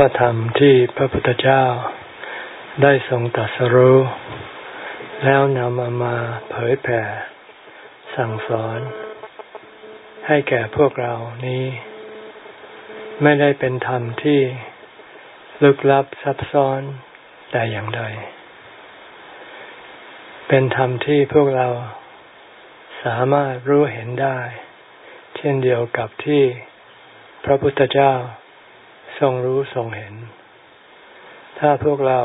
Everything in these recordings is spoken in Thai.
พระธรรมที่พระพุทธเจ้าได้ทรงตรัสรู้ แล้วนำมามาเผยแผ่ สั่งสอน ให้แก่พวกเรานี้ ไม่ได้เป็นธรรมที่ลึกลับซับซ้อนแต่อย่างใด เป็นธรรมที่พวกเราสามารถรู้เห็นได้ เช่นเดียวกับที่พระพุทธเจ้า ทรงรู้ทรงเห็น ถ้าพวกเรา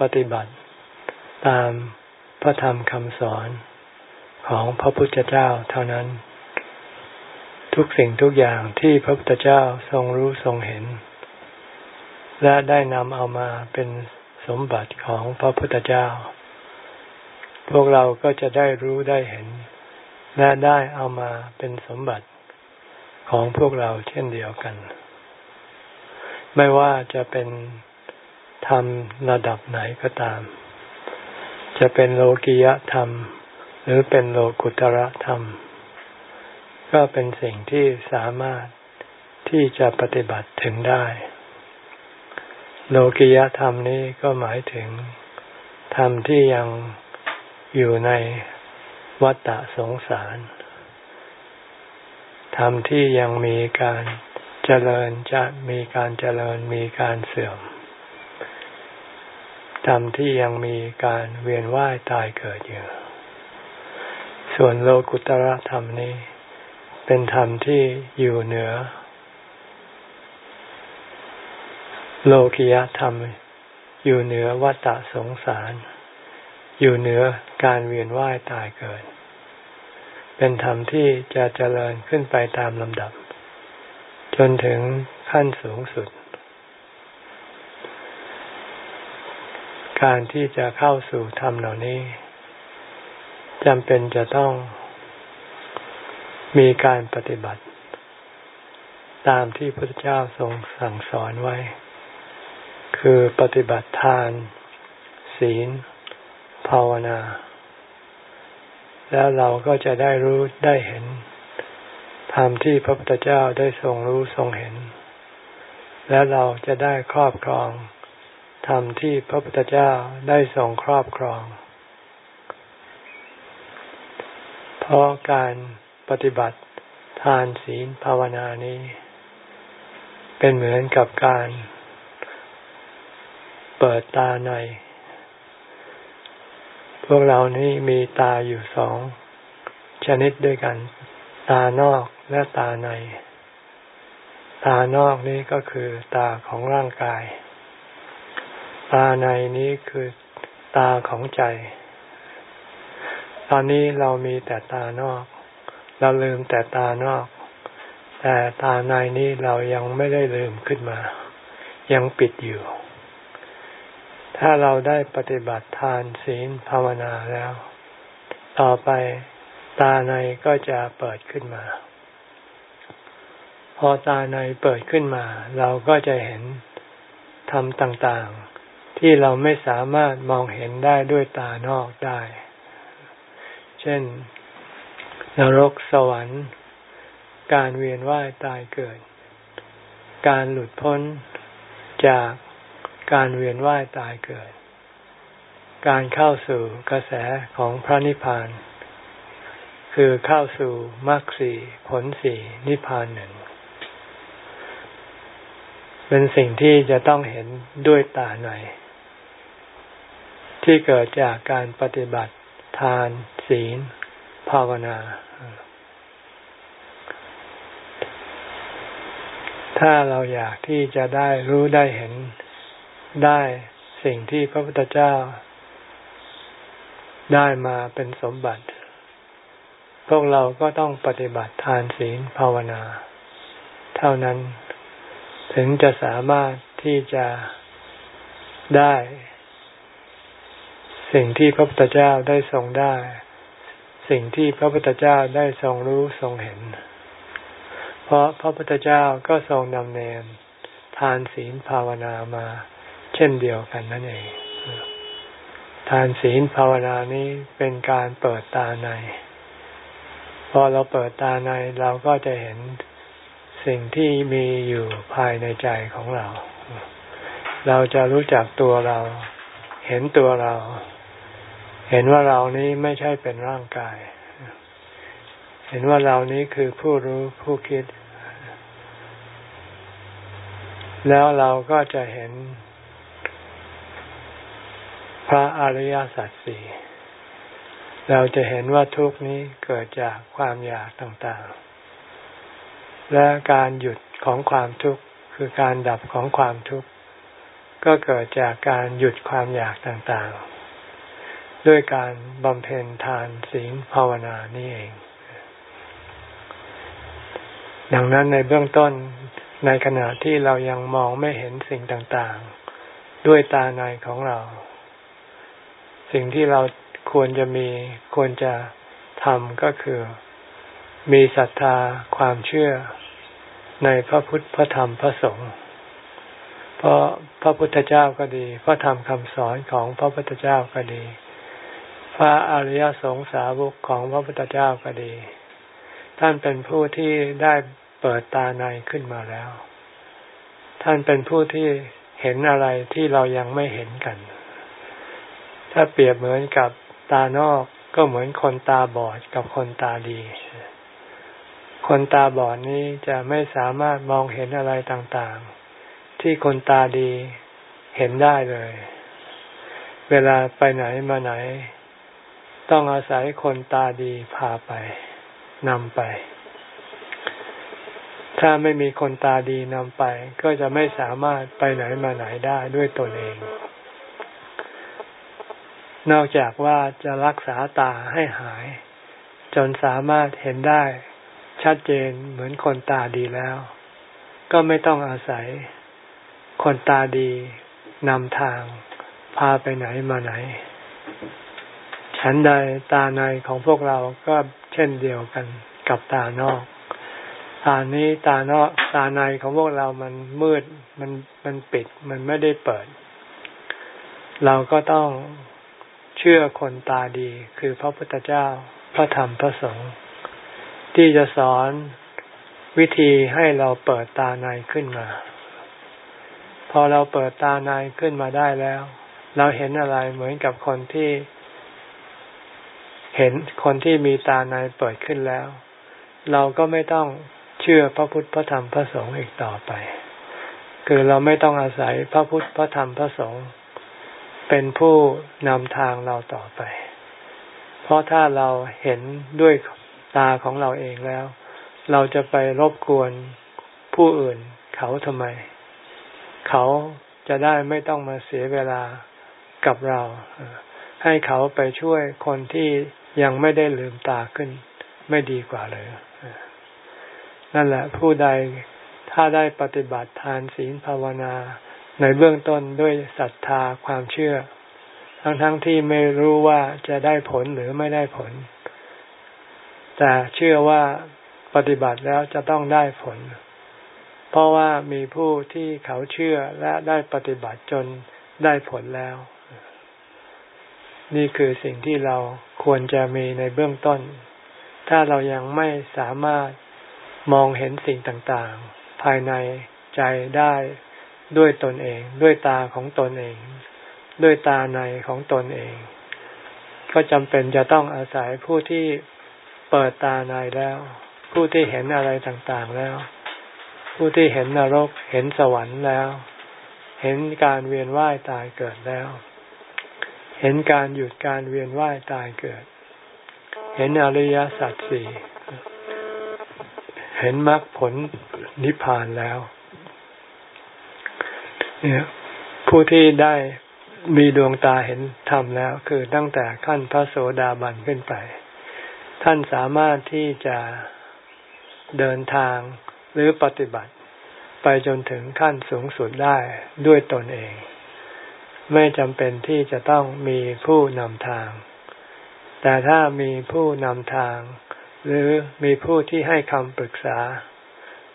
ปฏิบัติ ตามพระธรรมคำสอนของพระพุทธเจ้าเท่านั้น ทุกสิ่งทุกอย่างที่พระพุทธเจ้าทรงรู้ทรงเห็น และได้นำเอามาเป็นสมบัติของพระพุทธเจ้า พวกเราก็จะได้รู้ได้เห็น และได้เอามาเป็นสมบัติของพวกเราเช่นเดียวกัน ไม่ว่าจะเป็นธรรมระดับไหนก็ตาม จะเป็นโลกิยธรรม หรือเป็นโลกุตระธรรม ก็เป็นสิ่งที่สามารถที่จะปฏิบัติถึงได้ โลกิยธรรมนี้ก็หมายถึง ธรรมที่ยังอยู่ในวัฏฏะสงสาร ธรรมที่ยังมีการ เจริญจะมีการเจริญมีการเสื่อมธรรมที่ยังมีการเวียนว่ายตายเกิดอยู่ ส่วนโลกุตระธรรมนี้ เป็นธรรมที่อยู่เหนือ โลกิยธรรม อยู่เหนือวัฏสงสาร อยู่เหนือการเวียนว่ายตายเกิด เป็นธรรมที่จะเจริญขึ้นไปตามลำดับ จนถึงขั้นสูงสุด การที่จะเข้าสู่ธรรมเหล่านี้จำเป็นจะต้องมีการปฏิบัติ ตามที่พระเจ้าทรงสั่งสอนไว้ คือปฏิบัติทาน ศีล ภาวนา แล้วเราก็จะได้รู้ได้เห็น ธรรมที่พระพุทธเจ้าได้ทรงรู้ทรงเห็น และเราจะได้ครอบครองธรรมที่พระพุทธเจ้าได้ทรงครอบครอง เพราะการปฏิบัติทานศีลภาวนานี้ เป็นเหมือนกับการเปิดตาใน พวกเรานี้มีตาอยู่สองชนิดด้วยกัน ตานอกและตาใน ตานอกนี้ก็คือตาของร่างกาย ตาในนี้คือตาของใจ ตอนนี้เรามีแต่ตานอก เราลืมแต่ตานอก แต่ตาในนี้เรายังไม่ได้ลืมขึ้นมา ยังปิดอยู่ ถ้าเราได้ปฏิบัติทานศีลภาวนาแล้ว ต่อไป ตาในก็จะเปิดขึ้นมา พอตาในเปิดขึ้นมา เราก็จะเห็นธรรมต่างๆ ที่เราไม่สามารถมองเห็นได้ด้วยตานอกได้ เช่น นรกสวรรค์ การเวียนว่ายตายเกิด การหลุดพ้นจากการเวียนว่ายตายเกิด การเข้าสู่กระแสของพระนิพพาน คือเข้าสู่มรรคสี่ผลสี่นิพพานหนึ่ง เป็นสิ่งที่จะต้องเห็นด้วยตาในที่เกิดจากการปฏิบัติทานศีล ภาวนา ถ้าเราอยากที่จะได้รู้ได้เห็นได้สิ่งที่พระพุทธเจ้าได้มาเป็นสมบัติ พวกเราก็ต้องปฏิบัติทานศีลภาวนา เท่านั้น ถึงจะสามารถที่จะได้ สิ่งที่พระพุทธเจ้าได้ทรงได้ สิ่งที่พระพุทธเจ้าได้ทรงรู้ทรงเห็น เพราะพระพุทธเจ้าก็ทรงดำเนินทานศีลภาวนามา เช่นเดียวกันนั่นเอง ทานศีลภาวนานี้เป็นการเปิดตาใน พอเราเปิดตาในเราก็จะเห็นสิ่งที่มีอยู่ภายในใจของเรา เราจะรู้จักตัวเรา เห็นตัวเรา เห็นว่าเรานี้ไม่ใช่เป็นร่างกาย เห็นว่าเรานี้คือผู้รู้ผู้คิด แล้วเราก็จะเห็นพระอริยสัจสี่ เราจะเห็นว่าทุกนี้เกิดจากความอยากต่างๆ และการหยุดของความทุกข์คือการดับของความทุกข์ก็เกิดจากการหยุดความอยากต่างๆ ด้วยการบำเพ็ญทานศีลภาวนานี่เอง ดังนั้นในเบื้องต้นในขณะที่เรายังมองไม่เห็นสิ่งต่างๆ ด้วยตาในของเรา สิ่งที่เรา ควรจะมีควรจะทำก็คือ มีศรัทธาความเชื่อในพระพุทธพระธรรมพระสงฆ์เพราะพระพุทธเจ้าก็ดี พระธรรมคำสอนของพระพุทธเจ้าก็ดี พระอริยสงสาวกของพระพุทธเจ้าก็ดี ท่านเป็นผู้ที่ได้เปิดตาในขึ้นมาแล้ว ท่านเป็นผู้ที่เห็นอะไรที่เรายังไม่เห็นกัน ถ้าเปรียบเหมือนกับ ตานอกก็เหมือนคนตาบอดกับคนตาดี คนตาบอดนี้จะไม่สามารถมองเห็นอะไรต่างๆ ที่คนตาดีเห็นได้เลย เวลาไปไหนมาไหน ต้องอาศัยคนตาดีพาไปนำไป ถ้าไม่มีคนตาดีนำไป ก็จะไม่สามารถไปไหนมาไหนได้ด้วยตนเอง นอกจากว่าจะรักษาตาให้หาย จนสามารถเห็นได้ชัดเจนเหมือนคนตาดีแล้ว ก็ไม่ต้องอาศัย คนตาดีนำทาง พาไปไหนมาไหน ฉันใดตาในของพวกเราก็เช่นเดียวกันกับตานอก ตานี้ตานอกตาในของพวกเรามันมืดมันมันปิดมันไม่ได้เปิด เราก็ต้อง เชื่อคนตาดีคือพระพุทธเจ้าพระธรรมพระสงฆ์ที่จะสอนวิธีให้เราเปิดตาในขึ้นมา พอเราเปิดตาในขึ้นมาได้แล้ว เราเห็นอะไรเหมือนกับคนที่ เห็นคนที่มีตาในเปิดขึ้นแล้ว เราก็ไม่ต้องเชื่อพระพุทธพระธรรมพระสงฆ์อีกต่อไป คือเราไม่ต้องอาศัยพระพุทธพระธรรมพระสงฆ์ เป็นผู้นำทางเราต่อไป เพราะถ้าเราเห็นด้วยตาของเราเองแล้ว เราจะไปรบกวนผู้อื่นเขาทำไม เขาจะได้ไม่ต้องมาเสียเวลากับเรา ให้เขาไปช่วยคนที่ยังไม่ได้ลืมตาขึ้น ไม่ดีกว่าเลยนั่นแหละผู้ใดถ้าได้ปฏิบัติทานศีลภาวนา ในเบื้องต้นด้วยศรัทธาความเชื่อ ทั้งๆทที่ไม่รู้ว่าจะได้ผลหรือไม่ได้ผล แต่เชื่อว่าปฏิบัติแล้วจะต้องได้ผล เพราะว่ามีผู้ที่เขาเชื่อและได้ปฏิบัติจนได้ผลแล้ว นี่คือสิ่งที่เราควรจะมีในเบื้องต้น ถ้าเรายังไม่สามารถมองเห็นสิ่งต่างๆ ภายในใจได้ ด้วยตนเอง ด้วยตาของตนเอง ด้วยตาในของตนเอง ก็จำเป็นจะต้องอาศัยผู้ที่เปิดตาในแล้ว ผู้ที่เห็นอะไรต่างๆแล้ว ผู้ที่เห็นนรก เห็นสวรรค์แล้ว เห็นการเวียนว่ายตายเกิดแล้ว เห็นการหยุดการเวียนว่ายตายเกิด เห็นอริยสัจสี่เห็นมรรคผลนิพพานแล้ว เนี่ยผู้ที่ได้มีดวงตาเห็นธรรมแล้ว คือตั้งแต่ขั้นพระโสดาบันขึ้นไป ท่านสามารถที่จะเดินทางหรือปฏิบัติ ไปจนถึงขั้นสูงสุดได้ด้วยตนเอง ไม่จำเป็นที่จะต้องมีผู้นำทาง แต่ถ้ามีผู้นำทาง หรือมีผู้ที่ให้คำปรึกษา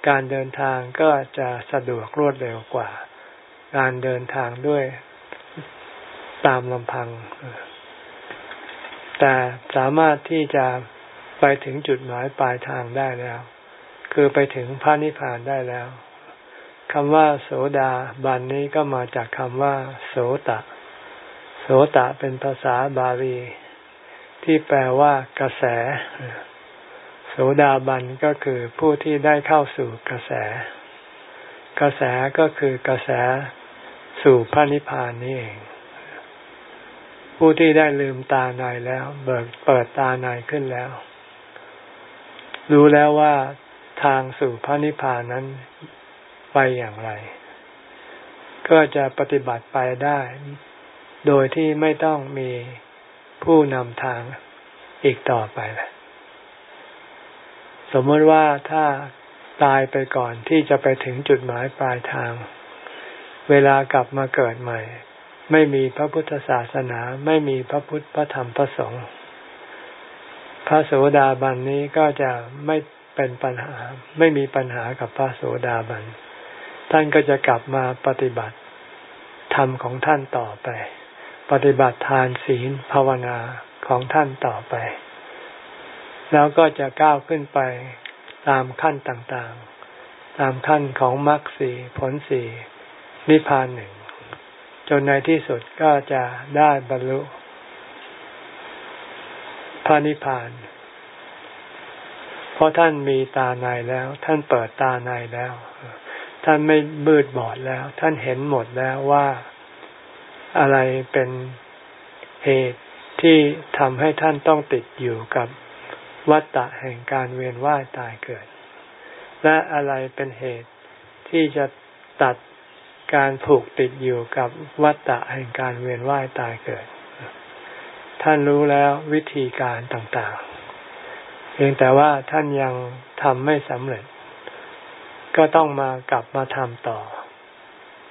การเดินทางก็จะสะดวกรวดเร็วกว่า การเดินทางด้วยตามลำพัง แต่สามารถที่จะไปถึงจุดหมายปลายทางได้แล้ว คือไปถึงพระนิพพานได้แล้วคำว่า โสดาบันนี้ก็มาจากคำว่า โสตะ โสตะเป็นภาษาบาลี ที่แปลว่ากระแส โสดาบันก็คือผู้ที่ได้เข้าสู่กระแส กระแสก็คือกระแส สู่พระนิพพานนี่เอง ผู้ที่ได้ลืมตาในแล้ว เบิกเปิดตาในขึ้นแล้ว รู้แล้วว่าทางสู่พระนิพพานนั้นไปอย่างไร ก็จะปฏิบัติไปได้ โดยที่ไม่ต้องมีผู้นำทางอีกต่อไป สมมติว่าถ้าตายไปก่อนที่จะไปถึงจุดหมายปลายทาง เวลากลับมาเกิดใหม่ ไม่มีพระพุทธศาสนา ไม่มีพระพุทธพระธรรมพระสงฆ์พระโสดาบันนี้ก็จะไม่เป็นปัญหา ไม่มีปัญหากับพระโสดาบัน ท่านก็จะกลับมาปฏิบัติธรรมของท่านต่อไป ปฏิบัติทานศีลภาวนาของท่านต่อไป แล้วก็จะก้าวขึ้นไปตามขั้นต่างๆ ตามขั้นของมรรคสีผลสี นิพพานหนึ่ง จนในที่สุดก็จะได้บรรลุพระนิพพาน เพราะท่านมีตาในแล้ว ท่านเปิดตาในแล้ว ท่านไม่บืดบอดแล้ว ท่านเห็นหมดแล้วว่าอะไรเป็นเหตุที่ทำให้ท่านต้องติดอยู่กับวัฏฏะแห่งการเวียนว่ายตายเกิด และอะไรเป็นเหตุที่จะตัด การผูกติดอยู่กับวัฏฏะแห่งการเวียนว่ายตายเกิด ท่านรู้แล้ววิธีการต่างๆ เพียงแต่ว่าท่านยังทำไม่สำเร็จ ก็ต้องมากลับมาทำต่อ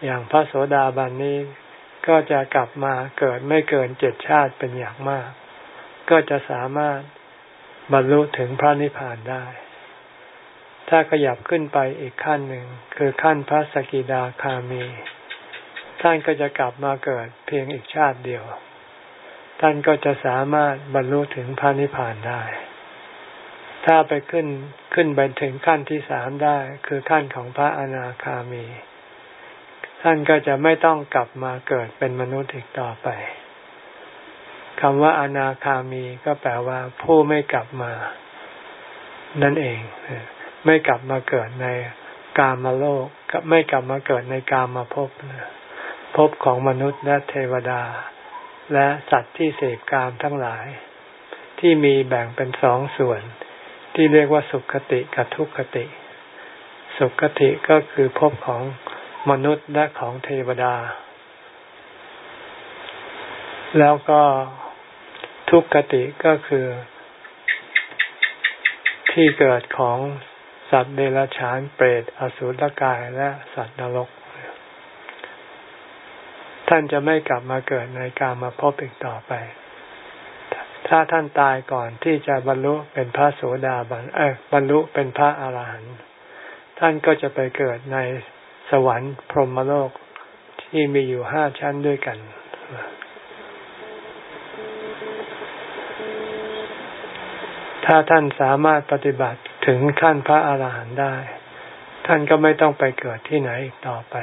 อย่างพระโสดาบันนี้ก็จะกลับมาเกิดไม่เกินเจ็ดชาติเป็นอย่างมาก ก็จะสามารถบรรลุถึงพระนิพพานได้ ถ้าขยับขึ้นไปอีกขั้นหนึ่ง คือขั้นพระสกิดาคามี ท่านก็จะกลับมาเกิดเพียงอีกชาติเดียว ท่านก็จะสามารถบรรลุถึงพระนิพพานได้ ถ้าไปขึ้นขึ้นไปถึงขั้นที่สามได้ คือขั้นของพระอนาคามี ท่านก็จะไม่ต้องกลับมาเกิดเป็นมนุษย์อีกต่อไปคำว่าอนาคามีก็แปลว่าผู้ไม่กลับมา นั่นเอง ไม่กลับมาเกิดในกามาโลกไม่กลับมาเกิดในกามาภพภพของมนุษย์และเทวดา และสัตว์ที่เสพกามทั้งหลาย ที่มีแบ่งเป็นสองส่วน ที่เรียกว่าสุขติกับทุกขติ สุขติก็คือภพของมนุษย์และของเทวดา แล้วก็ทุกขติก็คือที่เกิดของ สัตว์เดรัจฉานเปรตอสุรกายและสัตว์นรก ท่านจะไม่กลับมาเกิดในการมาพบอีกต่อไป ถ้าท่านตายก่อนที่จะบรรลุเป็นพระโสดาบันเออบรรลุเป็นพระอาหารหันต์ท่านก็จะไปเกิดในสวรรค์พรหมโลกที่มีอยู่ห้าชั้นด้วยกัน ถ้าท่านสามารถปฏิบัติ ถึงขั้นพระอาหารหันต์ได้ ท่านก็ไม่ต้องไปเกิดที่ไหนอีกต่อไป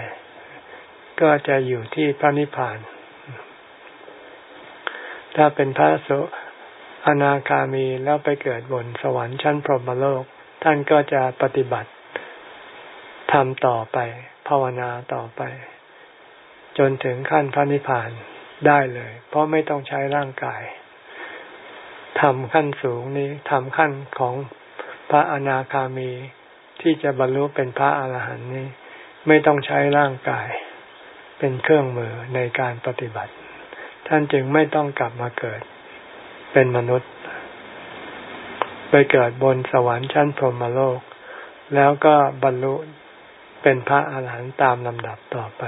ก็จะอยู่ที่พระนิพพาน ถ้าเป็นพระโสอนาคามีแล้วไปเกิดบนสวรรค์ชั้นพรหมโลก ท่านก็จะปฏิบัติทำต่อไป ภาวนาต่อไป จนถึงขั้นพระนิพพานได้เลย เพราะไม่ต้องใช้ร่างกายทำขั้นสูงนี้ทำขั้นของ พระอนาคามีที่จะบรรลุเป็นพระอาหารหันต์นี้ ไม่ต้องใช้ร่างกาย เป็นเครื่องมือในการปฏิบัติ ท่านจึงไม่ต้องกลับมาเกิด เป็นมนุษย์ ไปเกิดบนสวรรค์ชั้นพรหมโลก แล้วก็บรรลุเป็นพระอาหารหันต์ตามลำดับต่อไป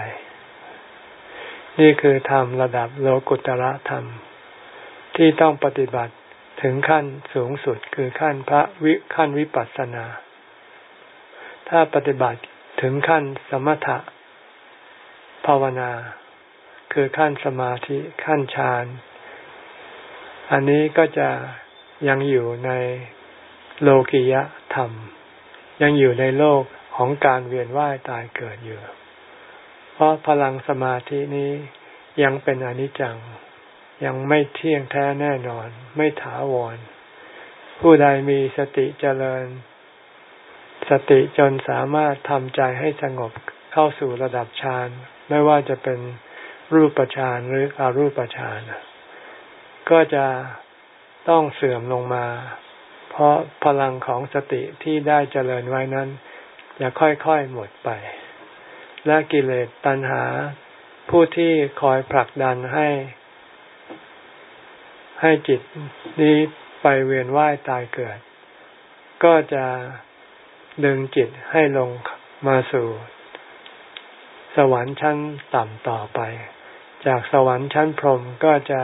นี่คือธรรมระดับโลกุตระธรรม ที่ต้องปฏิบัติ ถึงขั้นสูงสุดคือขั้นพระวิขั้นวิปัสสนา ถ้าปฏิบัติถึงขั้นสมถะ ภาวนา คือขั้นสมาธิขั้นฌานอันนี้ก็จะยังอยู่ในโลกิยธรรม ยังอยู่ในโลกขของการเวียนว่ายตายเกิดอยู่ เพราะพลังสมาธินี้ยังเป็นอนิจจัง ยังไม่เที่ยงแท้แน่นอน ไม่ถาวร ผู้ใดมีสติเจริญ สติจนสามารถทำใจให้สงบเข้าสู่ระดับฌานไม่ว่าจะเป็นรูปฌานหรืออรูปฌานก็จะต้องเสื่อมลงมา เพราะพลังของสติที่ได้เจริญไว้นั้นจะค่อยๆหมดไป และกิเลสตัณหา ผู้ที่คอยผลักดันให้ ให้จิตนี้ไปเวียนว่ายตายเกิด ก็จะดึงจิตให้ลงมาสู่ สวรรค์ชั้นต่ำต่อไป จากสวรรค์ชั้นพรหมก็จะ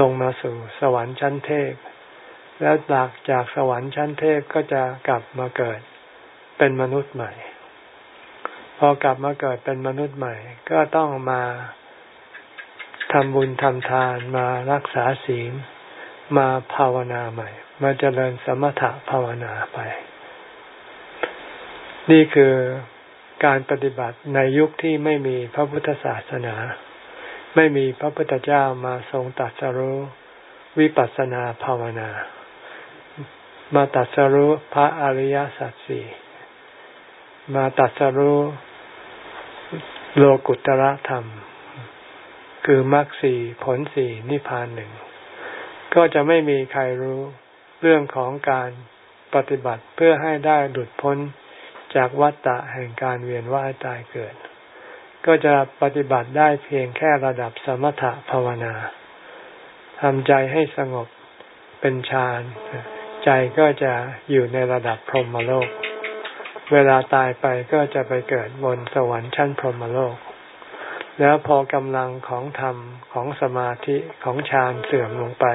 ลงมาสู่สวรรค์ชั้นเทพ แล้วหลักจากสวรรค์ชั้นเทพก็จะกลับมาเกิดเป็นมนุษย์ใหม่ พอกลับมาเกิดเป็นมนุษย์ใหม่ ก็ต้องมา ทำบุญทำทานมารักษาศีลมาภาวนาใหม่ มาเจริญสมถะภาวนาไป นี่คือการปฏิบัติในยุคที่ไม่มีพระพุทธศาสนา ไม่มีพระพุทธเจ้ามาทรงตัดสรู้วิปัสสนาภาวนา มาตัดสรู้พระอริยสัจสี่มาตัดสรู้โลกุตระธรรม คือมรรคสี่ผลสี่นิพพานหนึ่ง ก็จะไม่มีใครรู้เรื่องของการปฏิบัติเพื่อให้ได้หลุดพ้นจากวัฏฏะแห่งการเวียนว่ายตายเกิด ก็จะปฏิบัติได้เพียงแค่ระดับสมถะภาวนาทำใจให้สงบเป็นฌานใจก็จะอยู่ในระดับพรหมโลก เวลาตายไปก็จะไปเกิดบนสวรรค์ชั้นพรหมโลก แล้วพอกำลังของธรรมของสมาธิของฌานเสื่อมลงไป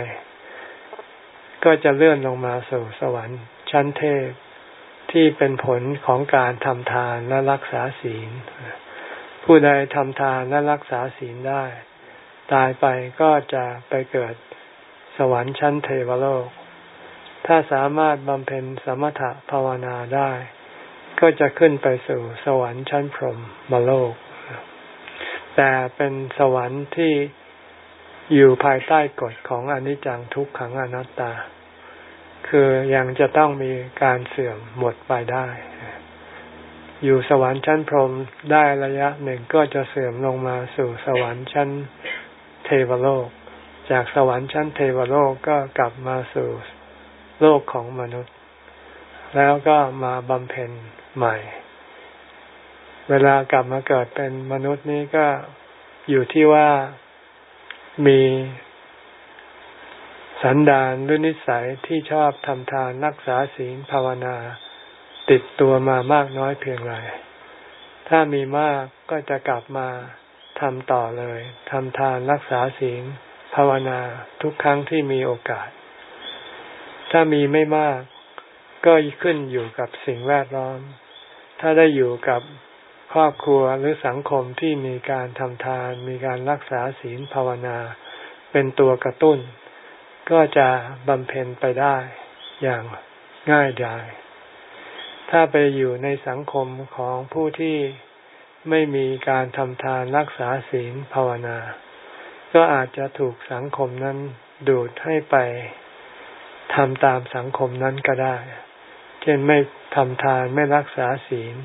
ก็จะเลื่อนลงมาสู่สวรรค์ ชั้นเทพที่เป็นผลของการทำทานและรักษาศีล ผู้ใดทำทานและรักษาศีลได้ ตายไปก็จะไปเกิดสวรรค์ชั้นเทวโลก ถ้าสามารถบำเพ็ญสมถะภาวนาได้ ก็จะขึ้นไปสู่สวรรค์ชั้นพรหมโลก แต่เป็นสวรรค์ที่อยู่ภายใต้กฎของอนิจจังทุกขังอนัตตา คือยังจะต้องมีการเสื่อมหมดไปได้ อยู่สวรรค์ชั้นพรหมได้ระยะหนึ่งก็จะเสื่อมลงมาสู่สวรรค์ชั้นเทวโลก จากสวรรค์ชั้นเทวโลกก็กลับมาสู่โลกของมนุษย์ แล้วก็มาบำเพ็ญใหม่ เวลากลับมาเกิดเป็นมนุษย์นี้ก็อยู่ที่ว่ามีสันดานหรือนิสัยที่ชอบทำทานรักษาศีลภาวนา ติดตัวมามากน้อยเพียงไร ถ้ามีมากก็จะกลับมาทำต่อเลยทำทานรักษาศีลภาวนาทุกครั้งที่มีโอกาส ถ้ามีไม่มาก ก็ขึ้นอยู่กับสิ่งแวดล้อม ถ้าได้อยู่กับ ครอบครัวหรือสังคมที่มีการทำทาน มีการรักษาศีลภาวนา เป็นตัวกระตุ้น ก็จะบำเพ็ญไปได้อย่างง่ายดาย ถ้าไปอยู่ในสังคมของผู้ที่ไม่มีการทำทานรักษาศีลภาวนา ก็อาจจะถูกสังคมนั้นดูดให้ไปทำตามสังคมนั้นก็ได้ เช่นไม่ทำทานไม่รักษาศีล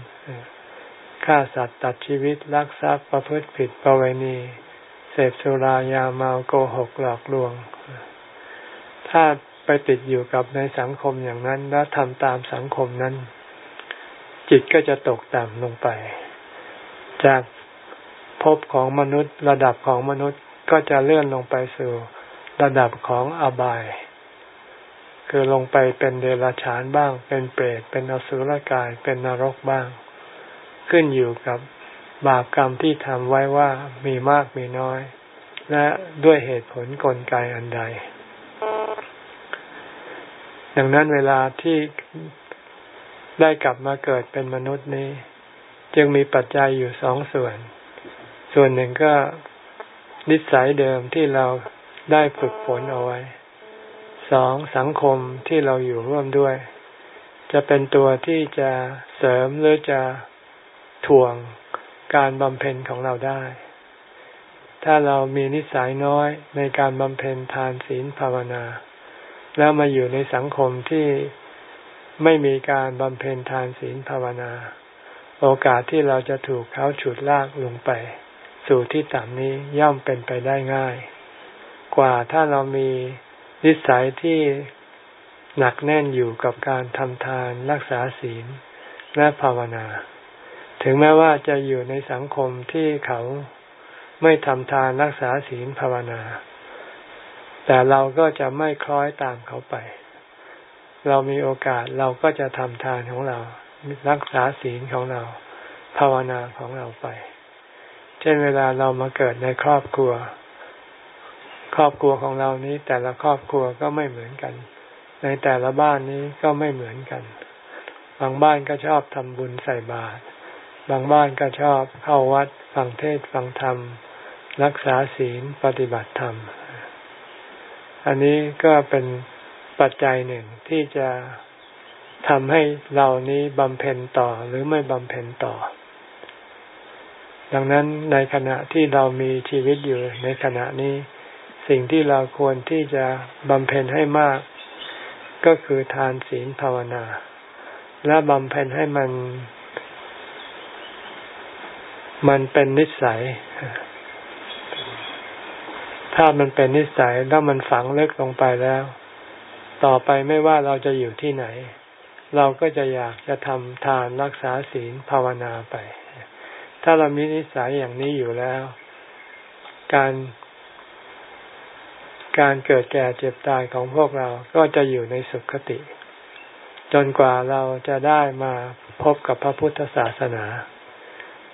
ฆ่าสัตว์ตัดชีวิตรักทรัพย์ประพฤติผิดประเวณี เสพสุรายาเมาโกหกหลอกลวง ถ้าไปติดอยู่กับในสังคมอย่างนั้น แล้วทำตามสังคมนั้น จิตก็จะตกต่ำลงไป จากภพของมนุษย์ระดับของมนุษย์ก็จะเลื่อนลงไปสู่ระดับของอบาย คือลงไปเป็นเดรัจฉานบ้าง เป็นเปรตเป็นอสุรกายเป็นนรกบ้าง ขึ้นอยู่กับบาปกรรมที่ทำไว้ว่ามีมากมีน้อย และด้วยเหตุผลกลไกอันใด ดังนั้นเวลาที่ได้กลับมาเกิดเป็นมนุษย์นี้ จึงมีปัจจัยอยู่สองส่วน ส่วนหนึ่งก็นิสัยเดิมที่เราได้ฝึกฝนเอาไว้ สองสังคมที่เราอยู่ร่วมด้วย จะเป็นตัวที่จะเสริมหรือจะ ถ่วงการบำเพ็ญของเราได้ ถ้าเรามีนิสัยน้อยในการบำเพ็ญทานศีลภาวนา แล้วมาอยู่ในสังคมที่ไม่มีการบำเพ็ญทานศีลภาวนา โอกาสที่เราจะถูกเขาฉุดลากลงไป สู่ที่ต่ำนี้ย่อมเป็นไปได้ง่าย กว่าถ้าเรามีนิสัยที่หนักแน่นอยู่กับการทำทานรักษาศีลและภาวนา ถึงแม้ว่าจะอยู่ในสังคมที่เขาไม่ทำทานรักษาศีลภาวนา แต่เราก็จะไม่คล้อยตามเขาไป เรามีโอกาสเราก็จะทำทานของเรา รักษาศีลของเรา ภาวนาของเราไป เช่นเวลาเรามาเกิดในครอบครัว ครอบครัวของเรานี้ แต่ละครอบครัวก็ไม่เหมือนกัน ในแต่ละบ้านนี้ก็ไม่เหมือนกัน บางบ้านก็ชอบทำบุญใส่บาตร บางบ้านก็ชอบเข้าวัดฟังเทศฟังธรรม รักษาศีลปฏิบัติธรรม อันนี้ก็เป็นปัจจัยหนึ่งที่จะทำให้เรานี้บำเพ็ญต่อหรือไม่บำเพ็ญต่อ ดังนั้นในขณะที่เรามีชีวิตอยู่ในขณะนี้ สิ่งที่เราควรที่จะบำเพ็ญให้มาก ก็คือทานศีลภาวนา และบำเพ็ญให้มัน มันเป็นนิสัย ถ้ามันเป็นนิสัยแล้วมันฝังลึกลงไปแล้ว ต่อไปไม่ว่าเราจะอยู่ที่ไหน เราก็จะอยากจะทำทานรักษาศีลภาวนาไป ถ้าเรามีนิสัยอย่างนี้อยู่แล้ว การการเกิดแก่เจ็บตายของพวกเราก็จะอยู่ในสุขติ จนกว่าเราจะได้มาพบกับพระพุทธศาสนา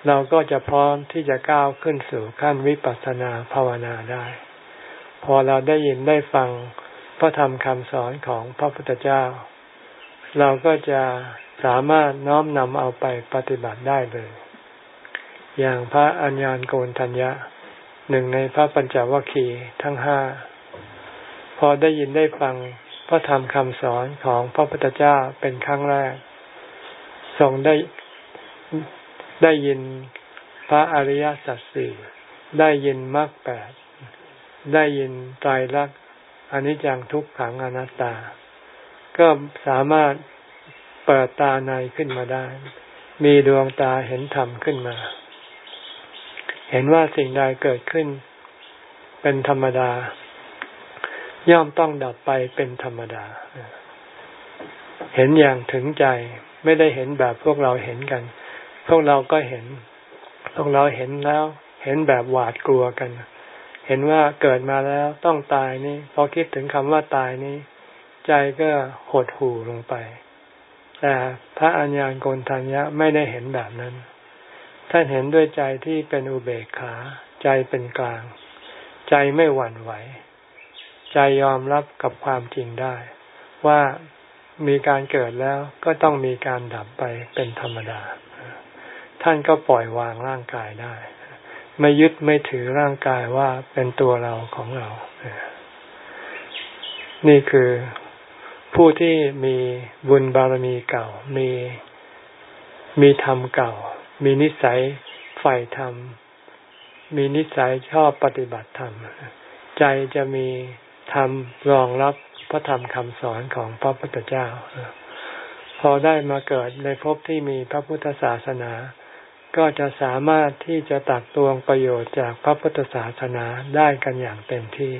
เราก็จะพร้อมที่จะก้าวขึ้นสู่ขั้นวิปัสสนาภาวนาได้ พอเราได้ยินได้ฟังพระธรรมคำสอนของพระพุทธเจ้า เราก็จะสามารถน้อมนำเอาไปปฏิบัติได้เลย อย่างพระอัญญาณโกนทัญญะหนึ่งในพระปัญจวัคคีย์ทั้งห้า พอได้ยินได้ฟังพระธรรมคำสอนของพระพุทธเจ้าเป็นครั้งแรกทรงได้ ได้ยินพระอริยสัจสี่ได้ยินมรรคแปดได้ยินไตรลักษณ์อนิจจังทุกขังอนัตตา ก็สามารถเปิดตาในขึ้นมาได้ มีดวงตาเห็นธรรมขึ้นมา เห็นว่าสิ่งใดเกิดขึ้น เป็นธรรมดา ย่อมต้องดับไปเป็นธรรมดา เห็นอย่างถึงใจ ไม่ได้เห็นแบบพวกเราเห็นกัน พวกเราก็เห็น พวกเราเห็นแล้ว เห็นแบบหวาดกลัวกัน เห็นว่าเกิดมาแล้วต้องตายนี่ พอคิดถึงคำว่าตายนี้ใจก็หดหู่ลงไป แต่พระอัญญาณโกนทัญญะไม่ได้เห็นแบบนั้น ท่านเห็นด้วยใจที่เป็นอุเบกขา ใจเป็นกลาง ใจไม่หวั่นไหว ใจยอมรับกับความจริงได้ ว่ามีการเกิดแล้วก็ต้องมีการดับไปเป็นธรรมดา ท่านก็ปล่อยวางร่างกายได้ ไม่ยึดไม่ถือร่างกายว่าเป็นตัวเราของเรา นี่คือผู้ที่มีบุญบารมีเก่า มีมีธรรมเก่า มีนิสัยใฝ่ธรรม มีนิสัยชอบปฏิบัติธรรม ใจจะมีธรรมรองรับพระธรรมคำสอนของพระพุทธเจ้า พอได้มาเกิดในภพที่มีพระพุทธศาสนา ก็จะสามารถที่จะตักตวงประโยชน์จากพระพุทธศาสนาได้กันอย่างเต็มที่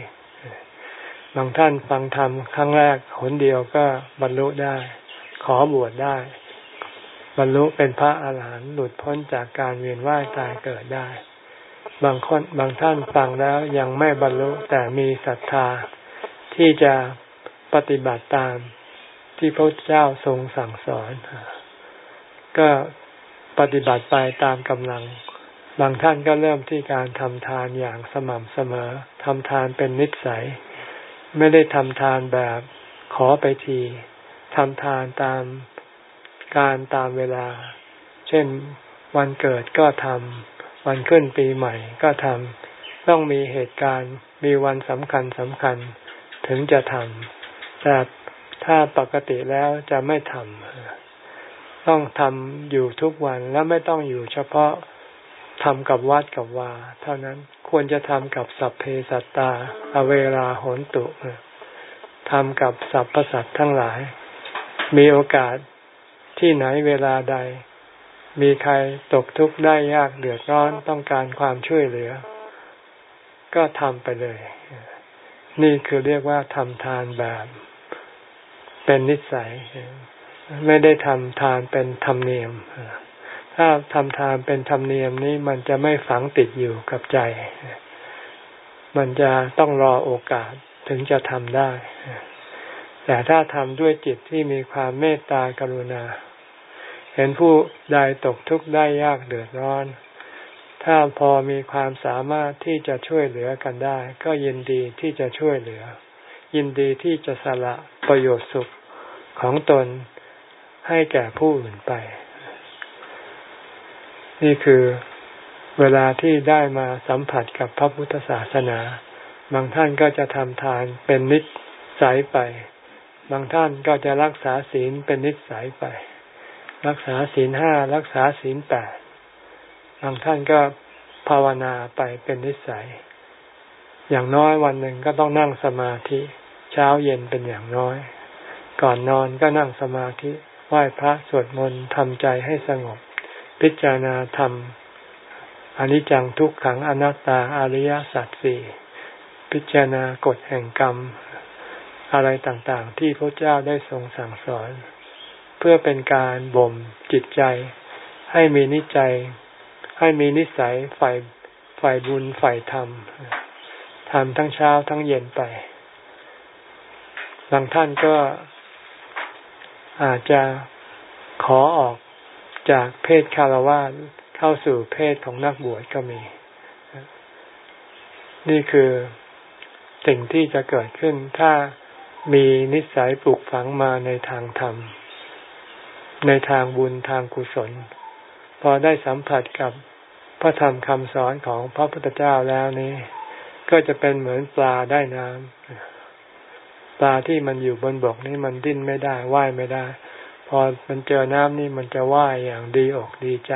บางท่านฟังธรรมครั้งแรกหนเดียวก็บรรลุได้ ขอบวชได้ บรรลุเป็นพระอาหารหันต์หลุดพ้นจากการเวียนว่ายตายเกิดได้ บางคนบางท่านฟังแล้วยังไม่บรรลุแต่มีศรัทธาที่จะปฏิบัติตามที่พระเจ้าทรงสั่งสอน ก็ ปฏิบัติไปตามกำลัง บางท่านก็เริ่มที่การทำทานอย่างสม่ำเสมอทำทานเป็นนิสัย ไม่ได้ทำทานแบบขอไปทีทำทานตามการตามเวลา เช่นวันเกิดก็ทำวันขึ้นปีใหม่ก็ทำต้องมีเหตุการณ์มีวันสำคัญสำคัญถึงจะทำแต่ถ้าปกติแล้วจะไม่ทำ ต้องทำอยู่ทุกวันแล้วไม่ต้องอยู่เฉพาะทำกับวัดกับวา เท่านั้นควรจะทำกับสัพเพสัตตา อเวลาโหนตุทำกับสรรพสัตว์ทั้งหลาย มีโอกาสที่ไหนเวลาใด มีใครตกทุกข์ได้ยากเดือดร้อนต้องการความช่วยเหลือ ก็ทำไปเลย นี่คือเรียกว่าทำทานแบบ เป็นนิสัย ไม่ได้ทำทานเป็นธรรมเนียม ถ้าทำทานเป็นธรรมเนียมนี้มันจะไม่ฝังติดอยู่กับใจ มันจะต้องรอโอกาสถึงจะทำได้ แต่ถ้าทำด้วยจิตที่มีความเมตตากรุณา เห็นผู้ใดตกทุกข์ได้ยากเดือดร้อน ถ้าพอมีความสามารถที่จะช่วยเหลือกันได้ ก็ยินดีที่จะช่วยเหลือ ยินดีที่จะสละประโยชน์สุขของตน ให้แก่ผู้อื่นไป นี่คือเวลาที่ได้มาสัมผัสกับพระพุทธศาสนา บางท่านก็จะทำทานเป็นนิสัยไป บางท่านก็จะรักษาศีลเป็นนิสัยไป รักษาศีลห้ารักษาศีลแปดบางท่านก็ภาวนาไปเป็นนิสัย อย่างน้อยวันหนึ่งก็ต้องนั่งสมาธิ เช้าเย็นเป็นอย่างน้อย ก่อนนอนก็นั่งสมาธิ ไหว้พระสวดมนต์ทำใจให้สงบ พิจารณาธรรมอนิจจังทุกขังอนัตตาอริยสัจสี่พิจารณากฎแห่งกรรม อะไรต่างๆ ที่พระเจ้าได้ทรงสั่งสอน เพื่อเป็นการบ่มจิตใจ ให้มีนิจยให้มีนิสัยฝ่ายฝ่ายบุญฝ่ายธรรมทำทั้งเช้าทั้งเย็นไปบางท่านก็ อาจจะขอออกจากเพศคารวะเข้าสู่เพศของนักบวชก็มี นี่คือสิ่งที่จะเกิดขึ้นถ้ามีนิสัยปลูกฝังมาในทางธรรม ในทางบุญทางกุศล พอได้สัมผัสกับพระธรรมคำสอนของพระพุทธเจ้าแล้วนี้ ก็จะเป็นเหมือนปลาได้น้ำ ปลาที่มันอยู่บนบกนี่มันดิ้นไม่ได้ว่ายไม่ได้ พอมันเจอน้ำนี่มันจะว่ายอย่างดีอกดีใจ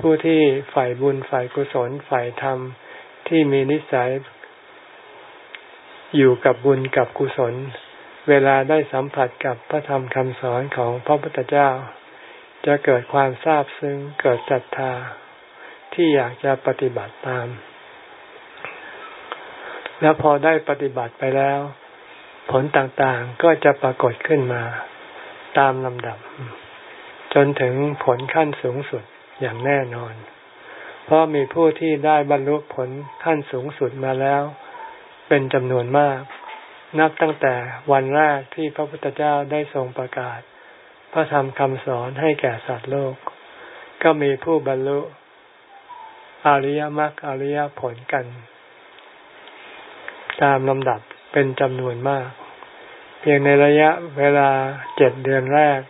ผู้ที่ฝ่ายบุญฝ่ายกุศลฝ่ายธรรมที่มีนิสัย อยู่กับบุญกับกุศล เวลาได้สัมผัสกับพระธรรมคำสอนของพระพุทธเจ้า จะเกิดความทราบซึ้งเกิดศรัทธา ที่อยากจะปฏิบัติตาม แล้วพอได้ปฏิบัติไปแล้ว ผลต่างๆก็จะปรากฏขึ้นมาตามลำดับ จนถึงผลขั้นสูงสุดอย่างแน่นอน เพราะมีผู้ที่ได้บรรลุผลขั้นสูงสุดมาแล้ว เป็นจำนวนมาก นับตั้งแต่วันแรกที่พระพุทธเจ้าได้ทรงประกาศ พระธรรมคำสอนให้แก่สัตว์โลก ก็มีผู้บรรลุอริยมรรคอริยผลกัน ตามลำดับ เป็นจำนวนมาก เพียงในระยะเวลาเจ็ดเดือนแรก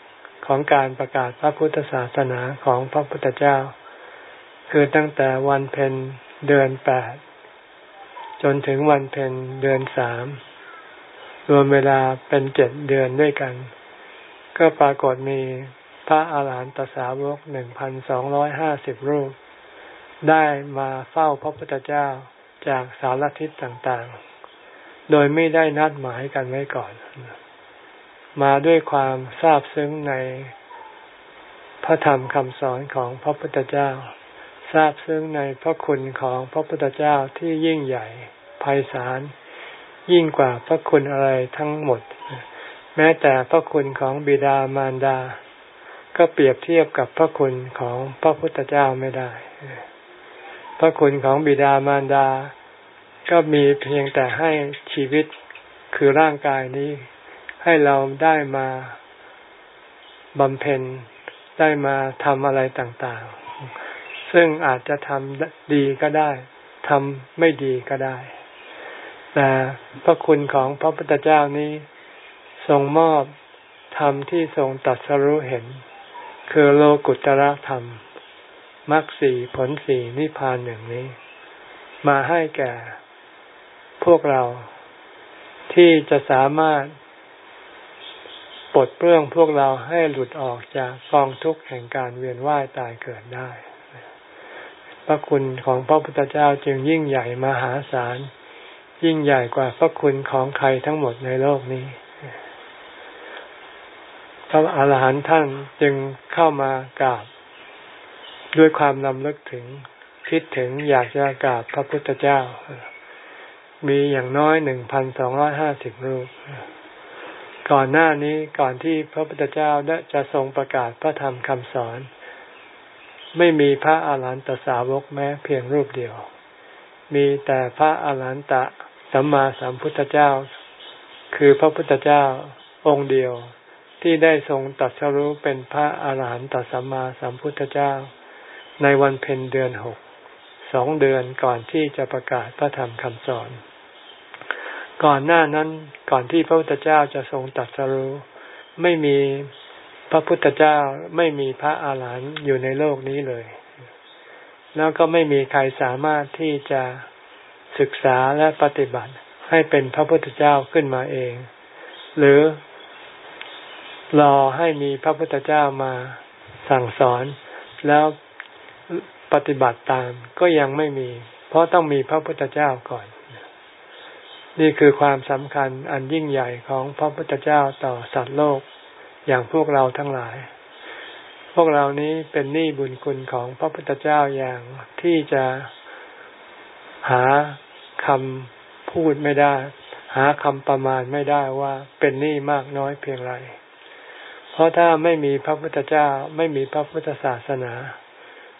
ของการประกาศพระพุทธศาสนาของพระพุทธเจ้า คือตั้งแต่วันเพ็ญเดือนแปดจนถึงวันเพ็ญเดือนสามรวมเวลาเป็นเจ็ดเดือนด้วยกัน ก็ปรากฏมีพระอาหารหันตสาวกหนึ่งพันสองร้อยห้าสิบรูป ได้มาเฝ้าพระพุทธเจ้าจากสารทิศต่างๆ โดยไม่ได้นัดหมายกันไว้ก่อน มาด้วยความทราบซึ้งในพระธรรมคำสอนของพระพุทธเจ้า ทราบซึ้งในพระคุณของพระพุทธเจ้าที่ยิ่งใหญ่ไพศาลยิ่งกว่าพระคุณอะไรทั้งหมด แม้แต่พระคุณของบิดามารดา ก็เปรียบเทียบกับพระคุณของพระพุทธเจ้าไม่ได้ พระคุณของบิดามารดา ก็มีเพียงแต่ให้ชีวิตคือร่างกายนี้ ให้เราได้มาบำเพ็ญได้มาทำอะไรต่างๆ ซึ่งอาจจะทำดีก็ได้ทำไม่ดีก็ได้ แต่พระคุณของพระพุทธเจ้านี้ทรงมอบธรรมที่ทรงตัดสรู้เห็น คือโลกุตระธรรมมรรคสี่ผลสี่นิพพานหนึ่งนี้ มาให้แก่ พวกเราที่จะสามารถปลดเปลื้องพวกเราให้หลุดออกจากกองทุกข์แห่งการเวียนว่ายตายเกิดได้ พระคุณของพระพุทธเจ้าจึงยิ่งใหญ่มหาศาล ยิ่งใหญ่กว่าพระคุณของใครทั้งหมดในโลกนี้ พระอาหารหันต์ท่านจึงเข้ามากราบ ด้วยความลำลึกถึงคิดถึงอยากจะกราบพระพุทธเจ้า มีอย่างน้อยหนึ่งพันสองร้อยห้าสิบรูป ก่อนหน้านี้ก่อนที่พระพุทธเจ้าจะทรงประกาศพระธรรมคำสอน ไม่มีพระอาหารหันตสาวกแม้เพียงรูปเดียว มีแต่พระอาหารหันตสัมมาสัมพุทธเจ้า คือพระพุทธเจ้าองค์เดียวที่ได้ทรงตัดสรู้เป็นพระอาหารหันตสัมมาสัมพุทธเจ้า ในวันเพ็ญเดือนหกสองเดือนก่อนที่จะประกาศพระธรรมคำสอน ก่อนหน้านั้นก่อนที่พระพุทธเจ้าจะทรงตัดสรู้ไม่มีพระพุทธเจ้าไม่มีพระอาหารหันต์อยู่ในโลกนี้เลย แล้วก็ไม่มีใครสามารถที่จะศึกษาและปฏิบัติให้เป็นพระพุทธเจ้าขึ้นมาเอง หรือรอให้มีพระพุทธเจ้ามาสั่งสอนแล้วปฏิบัติตามก็ยังไม่มี เพราะต้องมีพระพุทธเจ้าก่อน นี่คือความสำคัญอันยิ่งใหญ่ของพระพุทธเจ้าต่อสัตว์โลกอย่างพวกเราทั้งหลาย พวกเรานี้เป็นหนี้บุญคุณของพระพุทธเจ้าอย่างที่จะหาคำพูดไม่ได้ หาคำประมาณไม่ได้ว่าเป็นหนี้มากน้อยเพียงไร เพราะถ้าไม่มีพระพุทธเจ้าไม่มีพระพุทธศาสนา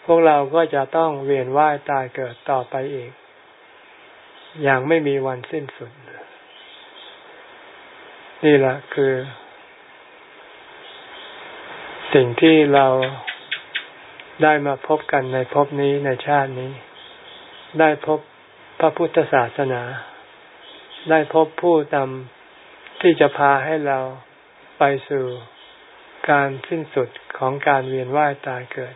พวกเราก็จะต้องเวียนว่ายตายเกิดต่อไปอีก อย่างไม่มีวันสิ้นสุด นี่แหละคือ สิ่งที่เราได้มาพบกันในภพนี้ในชาตินี้ ได้พบพระพุทธศาสนา ได้พบผู้นำที่จะพาให้เราไปสู่การสิ้นสุดของการเวียนว่ายตายเกิด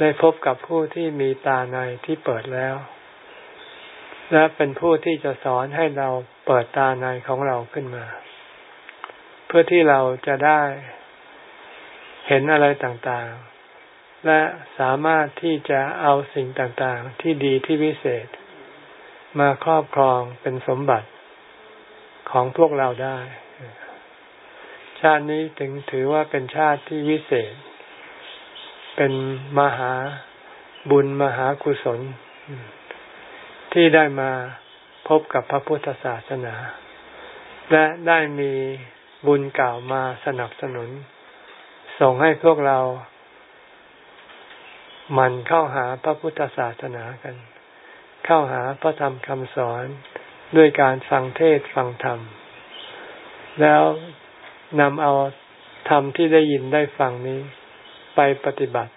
ได้พบกับผู้ที่มีตาในที่เปิดแล้ว และเป็นผู้ที่จะสอนให้เราเปิดตาในของเราขึ้นมา เพื่อที่เราจะได้เห็นอะไรต่างๆ และสามารถที่จะเอาสิ่งต่างๆ ที่ดีที่วิเศษ มาครอบครองเป็นสมบัติของพวกเราได้ ชาตินี้ถึงถือว่าเป็นชาติที่วิเศษ เป็นมหาบุญมหากุศล ที่ได้มาพบกับพระพุทธศาสนา และได้มีบุญเก่ามาสนับสนุน ส่งให้พวกเรา มันเข้าหาพระพุทธศาสนากัน เข้าหาพระธรรมคำสอนด้วยการฟังเทศฟังธรรม แล้วนำเอาธรรมที่ได้ยินได้ฟังนี้ ไปปฏิบัติ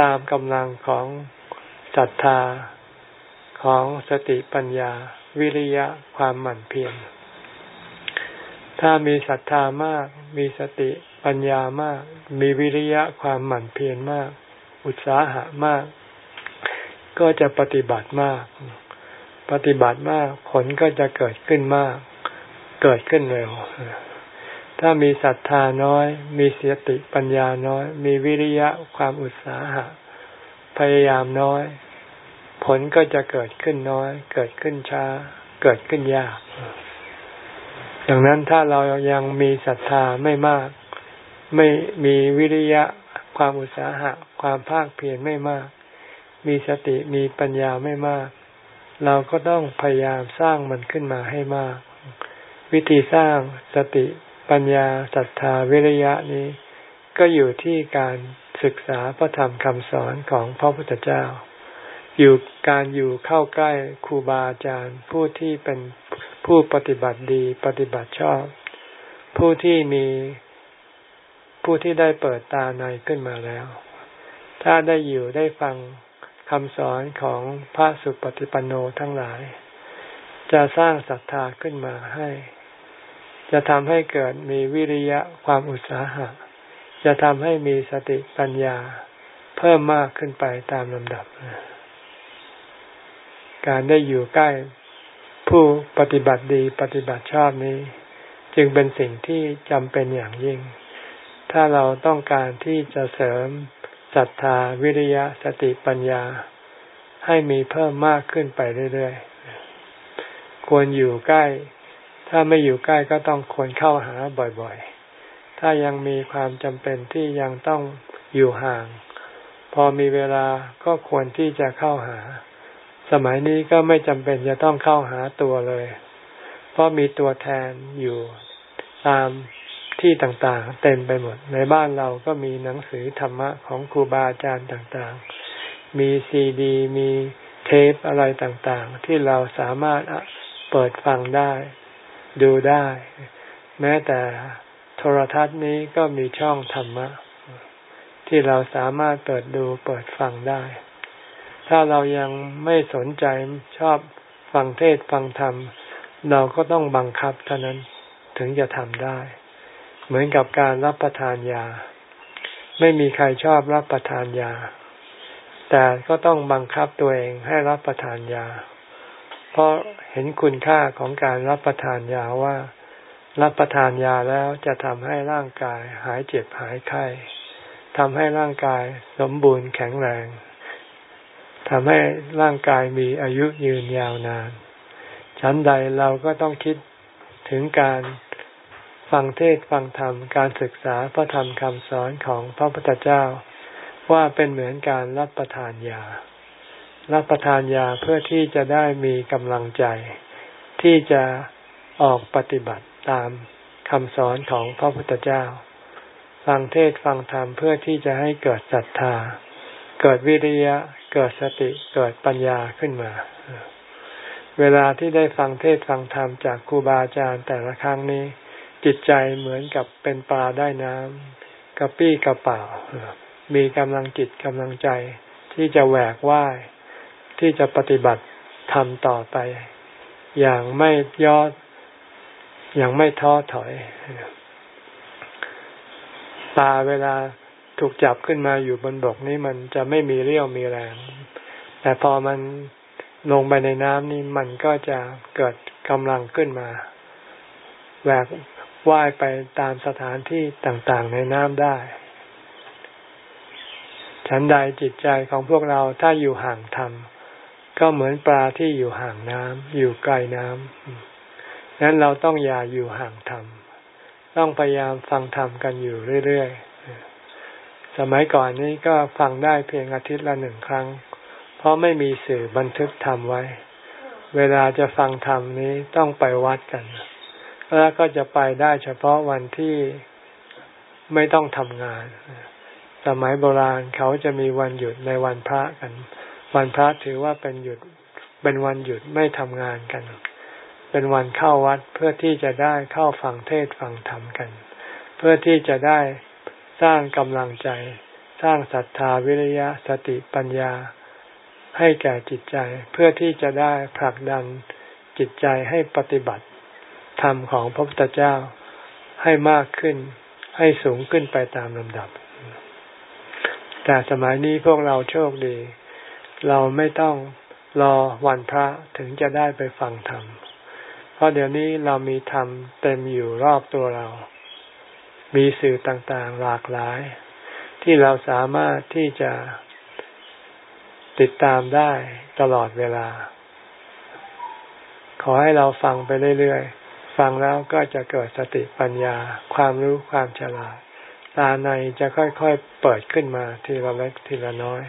ตามกำลังของศรัทธา ของสติปัญญา วิริยะความหมั่นเพียรถ้ามีศรัทธามาก มีสติปัญญามาก มีวิริยะความหมั่นเพียรมาก อุตสาหะมาก ก็จะปฏิบัติมาก ปฏิบัติมากผลก็จะเกิดขึ้นมาก เกิดขึ้นเร็ว ถ้ามีศรัทธาน้อย มีสติปัญญาน้อย มีวิริยะความอุตสาหะ พยายามน้อย ผลก็จะเกิดขึ้นน้อย เกิดขึ้นช้า เกิดขึ้นยากดังนั้นถ้าเรายังมีศรัทธาไม่มาก ไม่มีวิริยะ ความอุตสาหะ ความภาคเพียรไม่มาก มีสติมีปัญญาไม่มาก เราก็ต้องพยายามสร้างมันขึ้นมาให้มาก วิธีสร้างสติปัญญาศรัทธาวิริยะนี้ ก็อยู่ที่การศึกษาพระธรรมคำสอนของพระพุทธเจ้า อยู่การอยู่เข้าใกล้ครูบาอาจารย์ ผู้ที่เป็นผู้ปฏิบัติดีปฏิบัติชอบ ผู้ที่มีผู้ที่ได้เปิดตาในขึ้นมาแล้ว ถ้าได้อยู่ได้ฟังคำสอนของพระสุปฏิปันโนทั้งหลาย จะสร้างศรัทธาขึ้นมาให้ จะทำให้เกิดมีวิริยะความอุตสาหะ จะทำให้มีสติปัญญา เพิ่มมากขึ้นไปตามลำดับ การได้อยู่ใกล้ผู้ปฏิบัติดีปฏิบัติชอบนี้ จึงเป็นสิ่งที่จำเป็นอย่างยิ่ง ถ้าเราต้องการที่จะเสริมศรัทธาวิริยะสติปัญญา ให้มีเพิ่มมากขึ้นไปเรื่อยๆ ควรอยู่ใกล้ ถ้าไม่อยู่ใกล้ก็ต้องควรเข้าหาบ่อยๆ ถ้ายังมีความจำเป็นที่ยังต้องอยู่ห่าง พอมีเวลาก็ควรที่จะเข้าหา สมัยนี้ก็ไม่จำเป็นจะต้องเข้าหาตัวเลย เพราะมีตัวแทนอยู่ตามที่ต่างๆ เต็มไปหมด ในบ้านเราก็มีหนังสือธรรมะของครูบาอาจารย์ต่างๆ มีซีดี มีเทปอะไรต่างๆ ที่เราสามารถเปิดฟังได้ ดูได้ แม้แต่โทรทัศน์นี้ก็มีช่องธรรมะ ที่เราสามารถเปิดดูเปิดฟังได้ ถ้าเรายังไม่สนใจชอบฟังเทศฟังธรรม เราก็ต้องบังคับเท่านั้นถึงจะทำได้ เหมือนกับการรับประทานยา ไม่มีใครชอบรับประทานยา แต่ก็ต้องบังคับตัวเองให้รับประทานยา เพราะเห็นคุณค่าของการรับประทานยาว่า รับประทานยาแล้วจะทำให้ร่างกายหายเจ็บหายไข้ทำให้ร่างกายสมบูรณ์แข็งแรง ทำให้ร่างกายมีอายุยืนยาวนานฉันใดเราก็ต้องคิดถึงการฟังเทศฟังธรรม การศึกษาพระธรรมคำสอนของพระพุทธเจ้า ว่าเป็นเหมือนการรับประทานยา รับประทานยาเพื่อที่จะได้มีกำลังใจ ที่จะออกปฏิบัติตามคำสอนของพระพุทธเจ้า ฟังเทศฟังธรรมเพื่อที่จะให้เกิดศรัทธา เกิดวิริยะ เกิดสติเกิดปัญญาขึ้นมา เวลาที่ได้ฟังเทศฟังธรรมจากครูบาอาจารย์แต่ละครั้งนี้ จิตใจเหมือนกับเป็นปลาได้น้ำกระปี้กระเป๋ามีกำลังจิตกำลังใจ ที่จะแหวกว่ายที่จะปฏิบัติทำต่อไป อย่างไม่ยอดอย่างไม่ท้อถอยปลาเวลา ถูกจับขึ้นมาอยู่บนบกนี้มันจะไม่มีเรี่ยวมีแรง แต่พอมันลงไปในน้ำนี่มันก็จะเกิดกำลังขึ้นมาแหวกว่ายไปตามสถานที่ต่างๆในน้ำได้ฉันใดจิตใจของพวกเราถ้าอยู่ห่างธรรมก็เหมือนปลาที่อยู่ห่างน้ำอยู่ไกลน้ำนั้นเราต้องอย่าอยู่ห่างธรรมต้องพยายามฟังธรรมกันอยู่เรื่อยๆ สมัยก่อนนี้ก็ฟังได้เพียงอาทิตย์ละหนึ่งครั้ง เพราะไม่มีสื่อบันทึกธรรมไว้ เวลาจะฟังธรรมนี้ต้องไปวัดกัน แล้วก็จะไปได้เฉพาะวันที่ไม่ต้องทำงาน สมัยโบราณเขาจะมีวันหยุดในวันพระกัน วันพระถือว่าเป็นหยุดเป็นวันหยุดไม่ทำงานกัน เป็นวันเข้าวัดเพื่อที่จะได้เข้าฟังเทศฟังธรรมกัน เพื่อที่จะได้ สร้างกำลังใจ สร้างศรัทธาวิริยะสติปัญญา ให้แก่จิตใจเพื่อที่จะได้ผลักดันจิตใจให้ปฏิบัติธรรมของพระพุทธเจ้าให้มากขึ้น ให้สูงขึ้นไปตามลำดับ แต่สมัยนี้พวกเราโชคดี เราไม่ต้องรอวันพระถึงจะได้ไปฟังธรรม เพราะเดี๋ยวนี้เรามีธรรมเต็มอยู่รอบตัวเรา มีสื่อต่างๆหลากหลาย ที่เราสามารถที่จะติดตามได้ตลอดเวลา ขอให้เราฟังไปเรื่อยๆ ฟังแล้วก็จะเกิดสติปัญญา ความรู้ความฉลาด ตาในจะค่อยๆเปิดขึ้นมาทีละเล็กทีละน้อย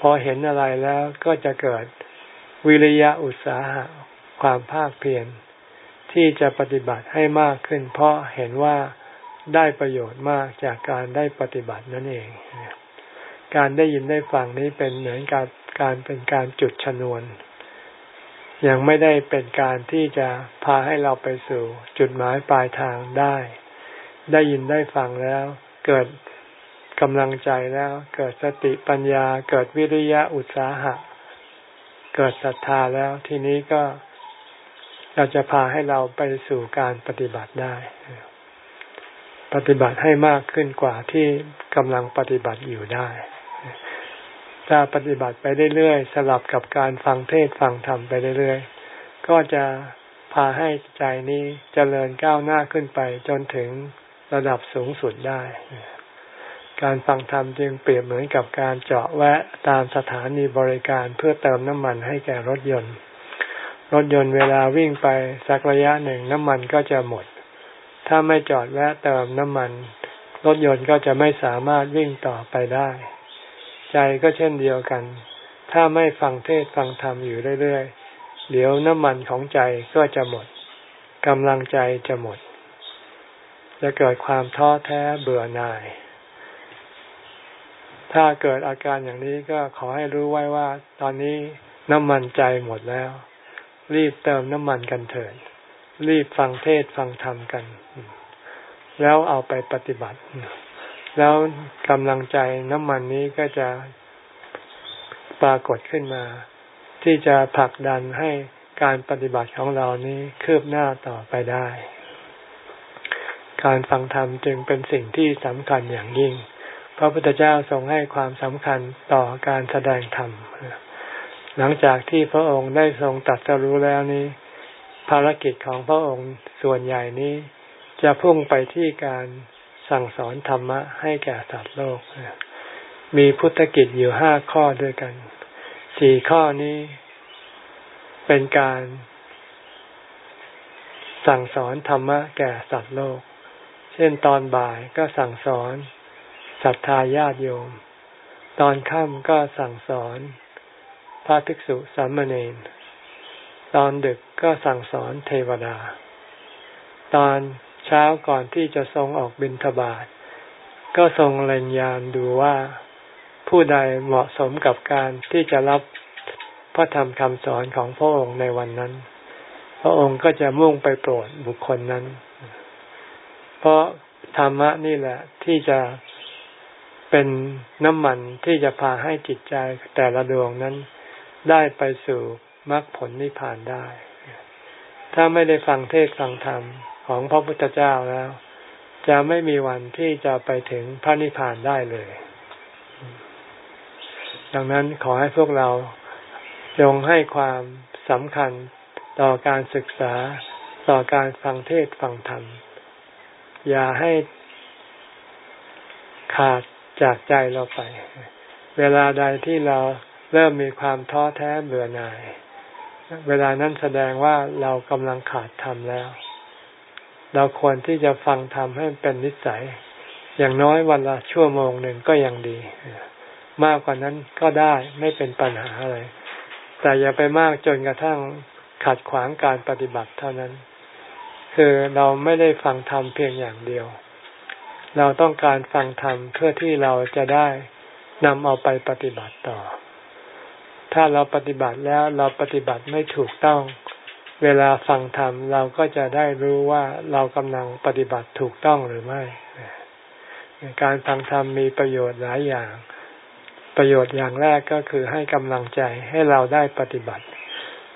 พอเห็นอะไรแล้วก็จะเกิดวิริยะอุตสาหะความภาคเพียรที่จะปฏิบัติให้มากขึ้น เพราะเห็นว่า ได้ประโยชน์มากจากการได้ปฏิบัตินั่นเอง การได้ยินได้ฟังนี้เป็นเหมือนการการเป็นการจุดชนวน ยังไม่ได้เป็นการที่จะพาให้เราไปสู่จุดหมายปลายทางได้ ได้ยินได้ฟังแล้ว เกิดกำลังใจแล้ว เกิดสติปัญญา เกิดวิริยะอุตสาหะ เกิดศรัทธาแล้ว ทีนี้ก็เราจะพาให้เราไปสู่การปฏิบัติได้ ปฏิบัติให้มากขึ้นกว่าที่กำลังปฏิบัติอยู่ได้ ถ้าปฏิบัติไปเรื่อยๆสลับกับการฟังเทศฟังธรรมไปเรื่อยๆ ก็จะพาให้ใจนี้เจริญก้าวหน้าขึ้นไปจนถึงระดับสูงสุดได้ การฟังธรรมจึงเปรียบเหมือนกับการเจาะแวะตามสถานีบริการเพื่อเติมน้ำมันให้แก่รถยนต์ รถยนต์เวลาวิ่งไปสักระยะหนึ่งน้ำมันก็จะหมด ถ้าไม่จอดแวะเติมน้ำมัน รถยนต์ก็จะไม่สามารถวิ่งต่อไปได้ ใจก็เช่นเดียวกัน ถ้าไม่ฟังเทศฟังธรรมอยู่เรื่อยๆ เดี๋ยวน้ำมันของใจก็จะหมดกำลังใจจะหมด จะเกิดความท้อแท้เบื่อหน่าย ถ้าเกิดอาการอย่างนี้ก็ขอให้รู้ไว้ว่า ตอนนี้น้ำมันใจหมดแล้ว รีบเติมน้ำมันกันเถิด รีบฟังเทศฟังธรรมกัน แล้วเอาไปปฏิบัติ แล้วกำลังใจน้ำมันนี้ก็จะปรากฏขึ้นมา ที่จะผลักดันให้การปฏิบัติของเรานี้คืบหน้าต่อไปได้ การฟังธรรมจึงเป็นสิ่งที่สำคัญอย่างยิ่ง พระพุทธเจ้าทรงให้ความสำคัญต่อการแสดงธรรม หลังจากที่พระองค์ได้ทรงตัดสรู้แล้วนี้ ภารกิจของพระองค์ส่วนใหญ่นี้ จะพุ่งไปที่การสั่งสอนธรรมะให้แก่สัตว์โลก มีพุทธกิจอยู่ห้าข้อด้วยกัน สี่ข้อนี้ เป็นการ สั่งสอนธรรมะแก่สัตว์โลก เช่นตอนบ่ายก็สั่งสอนศรัทธาญาติโยม ตอนค่ำก็สั่งสอนพระภิกษุสามเณร ตอนดึกก็สั่งสอนเทวดา ตอนเช้าก่อนที่จะทรงออกบิณฑบาตก็ทรงเล็งยานดูว่าผู้ใดเหมาะสมกับการที่จะรับพระธรรมคำสอนของพระองค์ในวันนั้น พระองค์ก็จะมุ่งไปโปรดบุคคลนั้น เพราะธรรมะนี่แหละที่จะเป็นน้ำมันที่จะพาให้จิตใจแต่ละดวงนั้นได้ไปสู่ มรรคผลนิพพานได้ ถ้าไม่ได้ฟังเทศฟังธรรมของพระพุทธเจ้าแล้ว จะไม่มีวันที่จะไปถึงพระนิพพานได้เลย ดังนั้นขอให้พวกเราจงให้ความสำคัญต่อการศึกษาต่อการฟังเทศฟังธรรม อย่าให้ขาดจากใจเราไป เวลาใดที่เราเริ่มมีความท้อแท้เบื่อหน่าย เวลานั้นแสดงว่าเรากำลังขาดธรรมแล้ว เราควรที่จะฟังธรรมให้เป็นนิสัย อย่างน้อยวันละชั่วโมงหนึ่งก็ยังดี มากกว่านั้นก็ได้ไม่เป็นปัญหาอะไร แต่อย่าไปมากจนกระทั่งขัดขวางการปฏิบัติเท่านั้น คือเราไม่ได้ฟังธรรมเพียงอย่างเดียว เราต้องการฟังธรรมเพื่อที่เราจะได้นำเอาไปปฏิบัติต่อ ถ้าเราปฏิบัติแล้วเราปฏิบัติไม่ถูกต้อง เวลาฟังธรรมเราก็จะได้รู้ว่าเรากำลังปฏิบัติถูกต้องหรือไม่ การฟังธรรมมีประโยชน์หลายอย่าง ประโยชน์อย่างแรกก็คือให้กำลังใจให้เราได้ปฏิบัติ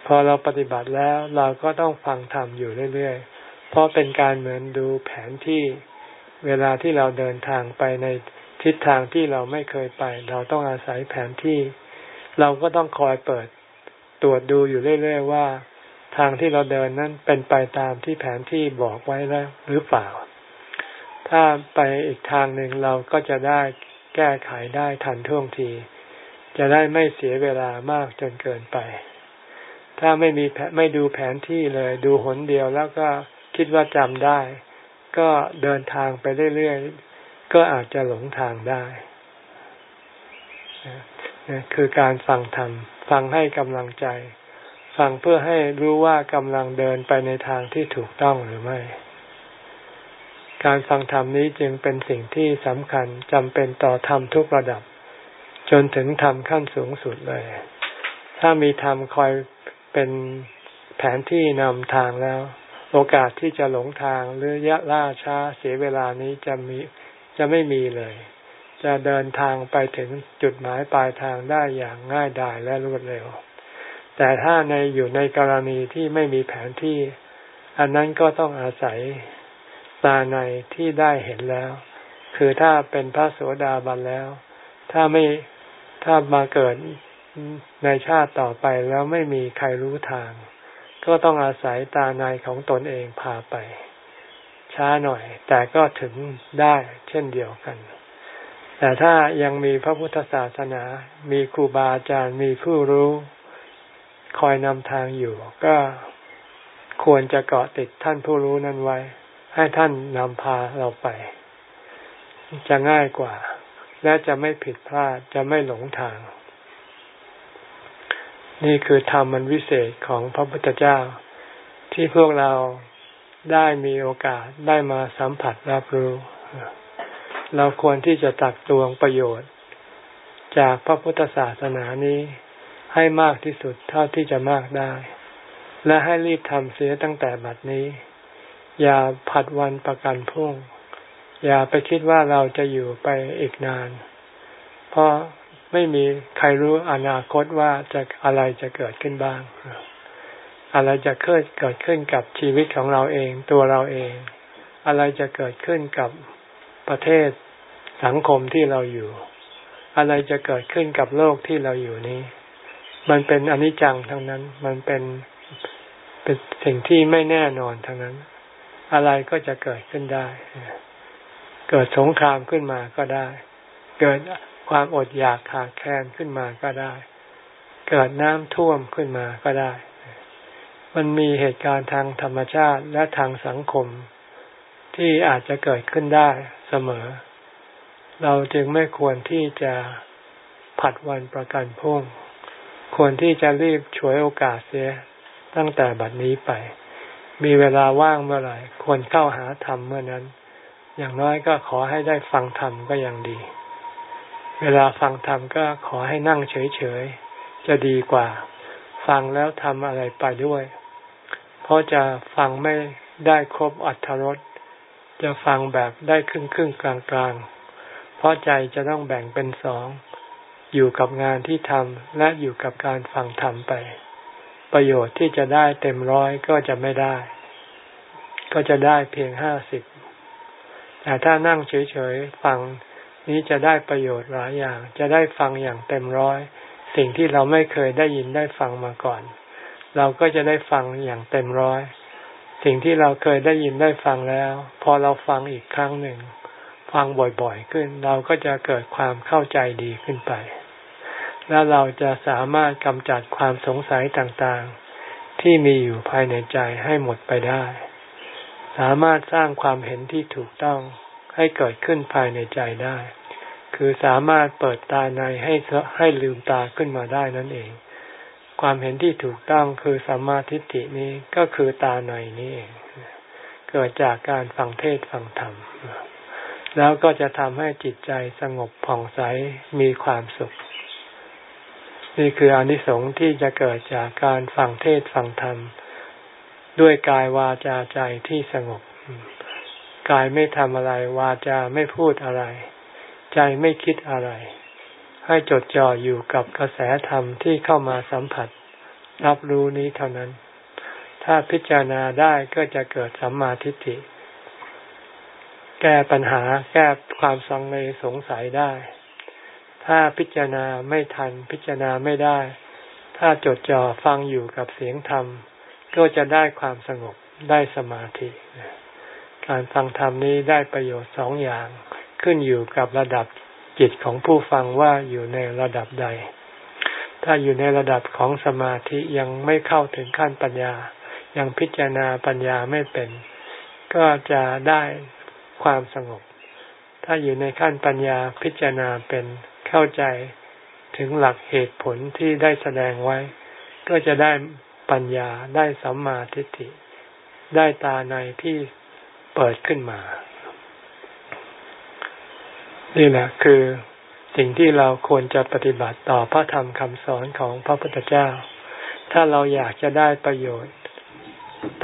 พอเราปฏิบัติแล้วเราก็ต้องฟังธรรมอยู่เรื่อยๆ เพราะเป็นการเหมือนดูแผนที่เวลาที่เราเดินทางไปในทิศทางที่เราไม่เคยไป เราต้องอาศัยแผนที่ เราก็ต้องคอยเปิดตรวจดูอยู่เรื่อยๆว่า ทางที่เราเดินนั้นเป็นไปตามที่แผนที่บอกไว้แล้วหรือเปล่า ถ้าไปอีกทางหนึ่งเราก็จะได้แก้ไขได้ทันท่วงที จะได้ไม่เสียเวลามากจนเกินไป ถ้าไม่มีไม่ดูแผนที่เลย ดูหนเดียวแล้วก็คิดว่าจำได้ ก็เดินทางไปเรื่อยๆก็อาจจะหลงทางได้ คือการฟังธรรม ฟังให้กำลังใจ ฟังเพื่อให้รู้ว่ากำลังเดินไปในทางที่ถูกต้องหรือไม่ การฟังธรรมนี้จึงเป็นสิ่งที่สำคัญจำเป็นต่อธรรมทุกระดับ จนถึงธรรมขั้นสูงสุดเลย ถ้ามีธรรมคอยเป็นแผนที่นำทางแล้ว โอกาสที่จะหลงทางหรือยะล่าช้าเสียเวลานี้จะมีจะไม่มีเลย จะเดินทางไปถึงจุดหมายปลายทางได้อย่างง่ายดายและรวดเร็ว แต่ถ้าในอยู่ในกรณีที่ไม่มีแผนที่ อันนั้นก็ต้องอาศัยตาในที่ได้เห็นแล้ว คือถ้าเป็นพระโสดาบันแล้ว ถ้าไม่ถ้ามาเกิดในชาติต่อไปแล้วไม่มีใครรู้ทาง ก็ต้องอาศัยตาในของตนเองพาไป ช้าหน่อย แต่ก็ถึงได้เช่นเดียวกัน แต่ถ้ายังมีพระพุทธศาสนา มีครูบาอาจารย์ มีผู้รู้ คอยนำทางอยู่ ก็ควรจะเกาะติดท่านผู้รู้นั้นไว้ ให้ท่านนำพาเราไป จะง่ายกว่า และจะไม่ผิดพลาด จะไม่หลงทาง นี่คือธรรมมันวิเศษของพระพุทธเจ้า ที่พวกเราได้มีโอกาสได้มาสัมผัสรับรู้ เราควรที่จะตักตวงประโยชน์ จากพระพุทธศาสนานี้ให้มากที่สุดเท่าที่จะมากได้ และให้รีบทำเสียตั้งแต่บัดนี้ อย่าผัดวันประกันพรุ่ง อย่าไปคิดว่าเราจะอยู่ไปอีกนาน เพราะไม่มีใครรู้อนาคตว่าจะอะไรจะเกิดขึ้นบ้าง อะไรจะเกิดเกิดขึ้นกับชีวิตของเราเองตัวเราเอง อะไรจะเกิดขึ้นกับ ประเทศสังคมที่เราอยู่ อะไรจะเกิดขึ้นกับโลกที่เราอยู่นี้ มันเป็นอนิจจังทั้งนั้น มันเป็นเป็นสิ่งที่ไม่แน่นอนทั้งนั้น อะไรก็จะเกิดขึ้นได้ เกิดสงครามขึ้นมาก็ได้ เกิดความอดอยากขาดแคลนขึ้นมาก็ได้ เกิดน้ำท่วมขึ้นมาก็ได้ มันมีเหตุการณ์ทางธรรมชาติและทางสังคมที่อาจจะเกิดขึ้นได้ เสมอ เราจึงไม่ควรที่จะผัดวันประกันพรุ่ง ควรที่จะรีบฉวยโอกาสเสียตั้งแต่บัดนี้ไป มีเวลาว่างเมื่อไหร่ ควรเข้าหาธรรมเมื่อนั้น อย่างน้อยก็ขอให้ได้ฟังธรรมก็ยังดี เวลาฟังธรรมก็ขอให้นั่งเฉยๆ จะดีกว่า ฟังแล้วทำอะไรไปด้วย เพราะจะฟังไม่ได้ครบอัธรส จะฟังแบบได้ครึ่งครึ่งกลางกลางเพราะใจจะต้องแบ่งเป็นสอง อยู่กับงานที่ทำและอยู่กับการฟังธรรมไป ประโยชน์ที่จะได้เต็มร้อยก็จะไม่ได้ ก็จะได้เพียงห้าสิบแต่ถ้านั่งเฉยๆฟังนี้จะได้ประโยชน์หลายอย่าง จะได้ฟังอย่างเต็มร้อย สิ่งที่เราไม่เคยได้ยินได้ฟังมาก่อน เราก็จะได้ฟังอย่างเต็มร้อย สิ่งที่เราเคยได้ยินได้ฟังแล้ว พอเราฟังอีกครั้งหนึ่ง ฟังบ่อยๆขึ้น เราก็จะเกิดความเข้าใจดีขึ้นไป แล้วเราจะสามารถกำจัดความสงสัยต่างๆ ที่มีอยู่ภายในใจให้หมดไปได้ สามารถสร้างความเห็นที่ถูกต้องให้เกิดขึ้นภายในใจได้ คือสามารถเปิดตาในให้ให้ลืมตาขึ้นมาได้นั่นเอง ความเห็นที่ถูกต้องคือสัมมาทิฏฐินี้ก็คือตาในนี้เองเกิดจากการฟังเทศฟังธรรม แล้วก็จะทำให้จิตใจสงบผ่องใสมีความสุข นี่คืออนิสงส์ที่จะเกิดจากการฟังเทศฟังธรรม ด้วยกายวาจาใจที่สงบ กายไม่ทำอะไร วาจาไม่พูดอะไร ใจไม่คิดอะไร ให้จดจ่ออยู่กับกระแสธรรมที่เข้ามาสัมผัส รับรู้นี้เท่านั้น ถ้าพิจารณาได้ก็จะเกิดสัมมาทิฏฐิ แก้ปัญหาแก้ความสังเลสงสัยได้ ถ้าพิจารณาไม่ทันพิจารณาไม่ได้ ถ้าจดจ่อฟังอยู่กับเสียงธรรม ก็จะได้ความสงบได้สมาธิการฟังธรรมนี้ได้ประโยชน์สองอย่างขึ้นอยู่กับระดับ จิตของผู้ฟังว่าอยู่ในระดับใด ถ้าอยู่ในระดับของสมาธิยังไม่เข้าถึงขั้นปัญญา ยังพิจารณาปัญญาไม่เป็น ก็จะได้ความสงบ ถ้าอยู่ในขั้นปัญญาพิจารณาเป็นเข้าใจถึงหลักเหตุผลที่ได้แสดงไว้ ก็จะได้ปัญญาได้สัมมาทิฏฐิ ได้ตาในที่เปิดขึ้นมา นี่แหละคือสิ่งที่เราควรจะปฏิบัติต่อพระธรรมคำสอนของพระพุทธเจ้า ถ้าเราอยากจะได้ประโยชน์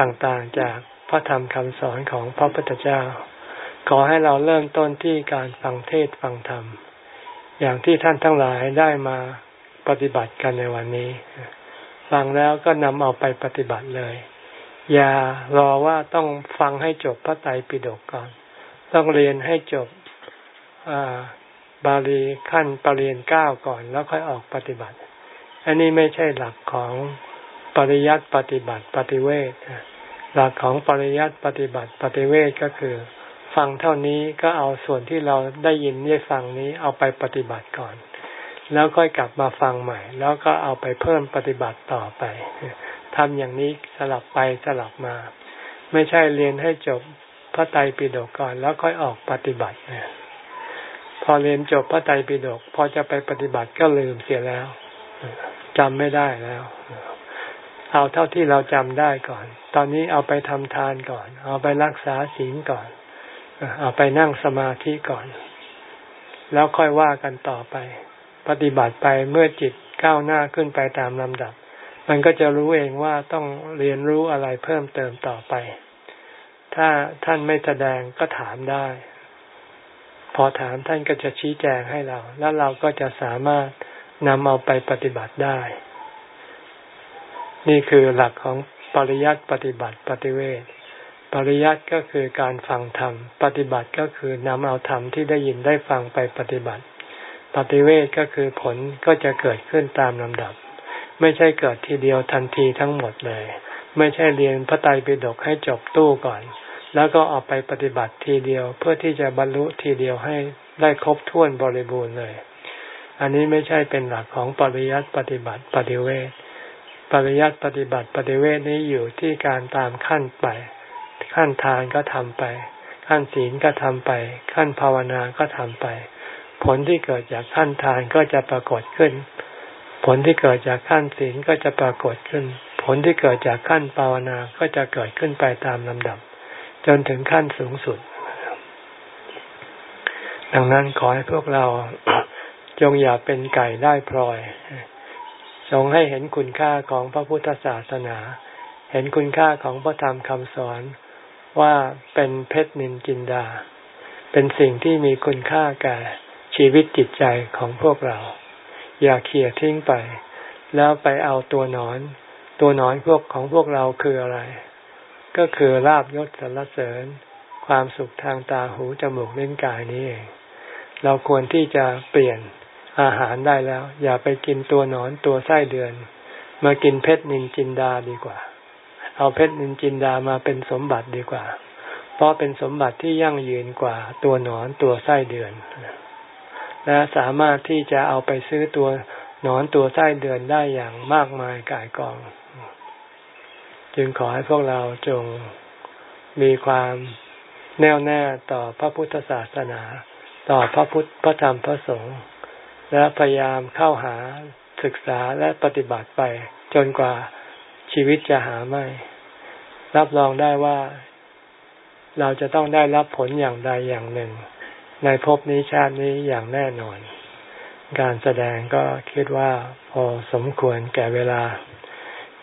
ต่างๆจากพระธรรมคำสอนของพระพุทธเจ้า ขอให้เราเริ่มต้นที่การฟังเทศฟังธรรม อย่างที่ท่านทั้งหลายได้มาปฏิบัติกันในวันนี้ ฟังแล้วก็นำเอาไปปฏิบัติเลย อย่ารอว่าต้องฟังให้จบพระไตรปิฎกก่อน ต้องเรียนให้จบ บาลีขั้นปรริญญาเก้าก่อนแล้วค่อยออกปฏิบัติ อันนี้ไม่ใช่หลักของปริยัติปฏิบัติปฏิเวทหลักของปริยัติปฏิบัติปฏิเวทก็คือ ฟังเท่านี้ก็เอาส่วนที่เราได้ยินได้ฟังนี้เอาไปปฏิบัติก่อน แล้วก็กลับมาฟังใหม่ แล้วก็เอาไปเพิ่มปฏิบัติต่อไปทำอย่างนี้สลับไปสลับมา ไม่ใช่เรียนให้จบพระไตรปิฎกก่อนแล้วค่อยออกปฏิบัติเนี่ย พอเรียนจบพระไตรปิฎกพอจะไปปฏิบัติก็ลืมเสียแล้วจำไม่ได้แล้ว เอาเท่าที่เราจำได้ก่อน ตอนนี้เอาไปทำทานก่อน เอาไปรักษาศีลก่อน เอาไปนั่งสมาธิก่อน แล้วค่อยว่ากันต่อไป ปฏิบัติไปเมื่อจิตก้าวหน้าขึ้นไปตามลำดับ มันก็จะรู้เองว่าต้องเรียนรู้อะไรเพิ่มเติมต่อไป ถ้าท่านไม่แสดงก็ถามได้ พอถามท่านก็จะชี้แจงให้เรา แล้วเราก็จะสามารถนำเอาไปปฏิบัติได้ นี่คือหลักของปริยัติปฏิบัติปฏิเวทปริยัติก็คือการฟังธรรม ปฏิบัติก็คือนำเอาธรรมที่ได้ยินได้ฟังไปปฏิบัติ ปฏิเวทก็คือผลก็จะเกิดขึ้นตามลำดับ ไม่ใช่เกิดทีเดียวทันทีทั้งหมดเลย ไม่ใช่เรียนพระไตรปิฎกให้จบตู้ก่อน แล้วก็ออกไปปฏิบัติทีเดียว เพื่อที่จะบรรลุทีเดียวให้ได้ครบถ้วนบริบูรณ์เลย อันนี้ไม่ใช่เป็นหลักของปริยัติปฏิบัติปฏิเวทปริยัติปฏิบัติปฏิเวทนี้อยู่ที่การตามขั้นไป ขั้นทานก็ทำไป ขั้นศีลก็ทำไป ขั้นภาวนาก็ทำไป ผลที่เกิดจากขั้นทานก็จะปรากฏขึ้น ผลที่เกิดจากขั้นศีลก็จะปรากฏขึ้น ผลที่เกิดจากขั้นภาวนาก็จะเกิดขึ้นไปตามลำดับ จนถึงขั้นสูงสุด ดังนั้นขอให้พวกเราจงอย่าเป็นไก่ได้พลอยจงให้เห็นคุณค่าของพระพุทธศาสนา เห็นคุณค่าของพระธรรมคำสอนว่าเป็นเพชรนินจินดา เป็นสิ่งที่มีคุณค่าแก่ชีวิตจิตใจของพวกเรา อย่าเขี่ยทิ้งไป แล้วไปเอาตัวหนอน ตัวหนอนพวกของพวกเราคืออะไร ก็คือลาบยศสรรเสริญ ความสุขทางตาหูจมูกเลิ้นกายนี้เอง เราควรที่จะเปลี่ยนอาหารได้แล้ว อย่าไปกินตัวหนอนตัวไส้เดือน มากินเพชรนินจินดาดีกว่า เอาเพชรนินจินดามาเป็นสมบัติดีกว่า เพราะเป็นสมบัติที่ยั่งยืนกว่าตัวหนอนตัวไส้เดือน และสามารถที่จะเอาไปซื้อตัวหนอนตัวไส้เดือนได้อย่างมากมายกายกอง จึงขอให้พวกเราจงมีความแน่วแน่ต่อพระพุทธศาสนา ต่อพระพุทธพระธรรมพระสงฆ์และพยายามเข้าหาศึกษาและปฏิบัติไป จนกว่าชีวิตจะหาไม่ รับรองได้ว่า เราจะต้องได้รับผลอย่างใดอย่างหนึ่ง ในภพนี้ชาตินี้อย่างแน่นอน การแสดงก็คิดว่าพอสมควรแก่เวลา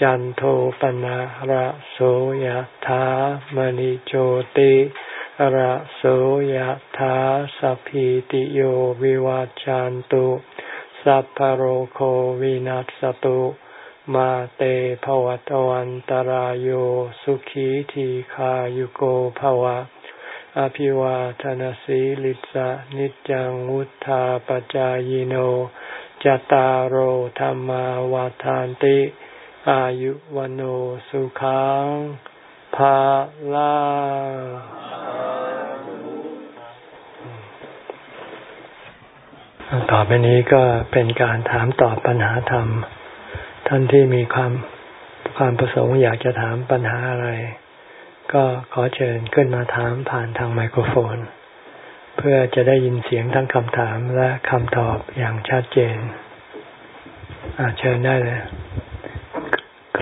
จันโทปนะระโสยะถามณิโชติระโสยธาสัพพิติโยวิวัจจันตุ สัพพโรโควินัสตุ มาเตภวตวันตารโยสุขีทีขายุโกภวะ อภิวาทนสีลิสะนิจังวุธาปจายโนจตารโธรรมาวาทานติ อายุวันโอสุขังภาลาต่อไปนี้ก็เป็นการถามตอบปัญหาธรรม ท่านที่มีความความประสงค์อยากจะถามปัญหาอะไร ก็ขอเชิญขึ้นมาถามผ่านทางไมโครโฟน เพื่อจะได้ยินเสียงทั้งคำถามและคำตอบอย่างชัดเจนอาเชิญได้เลย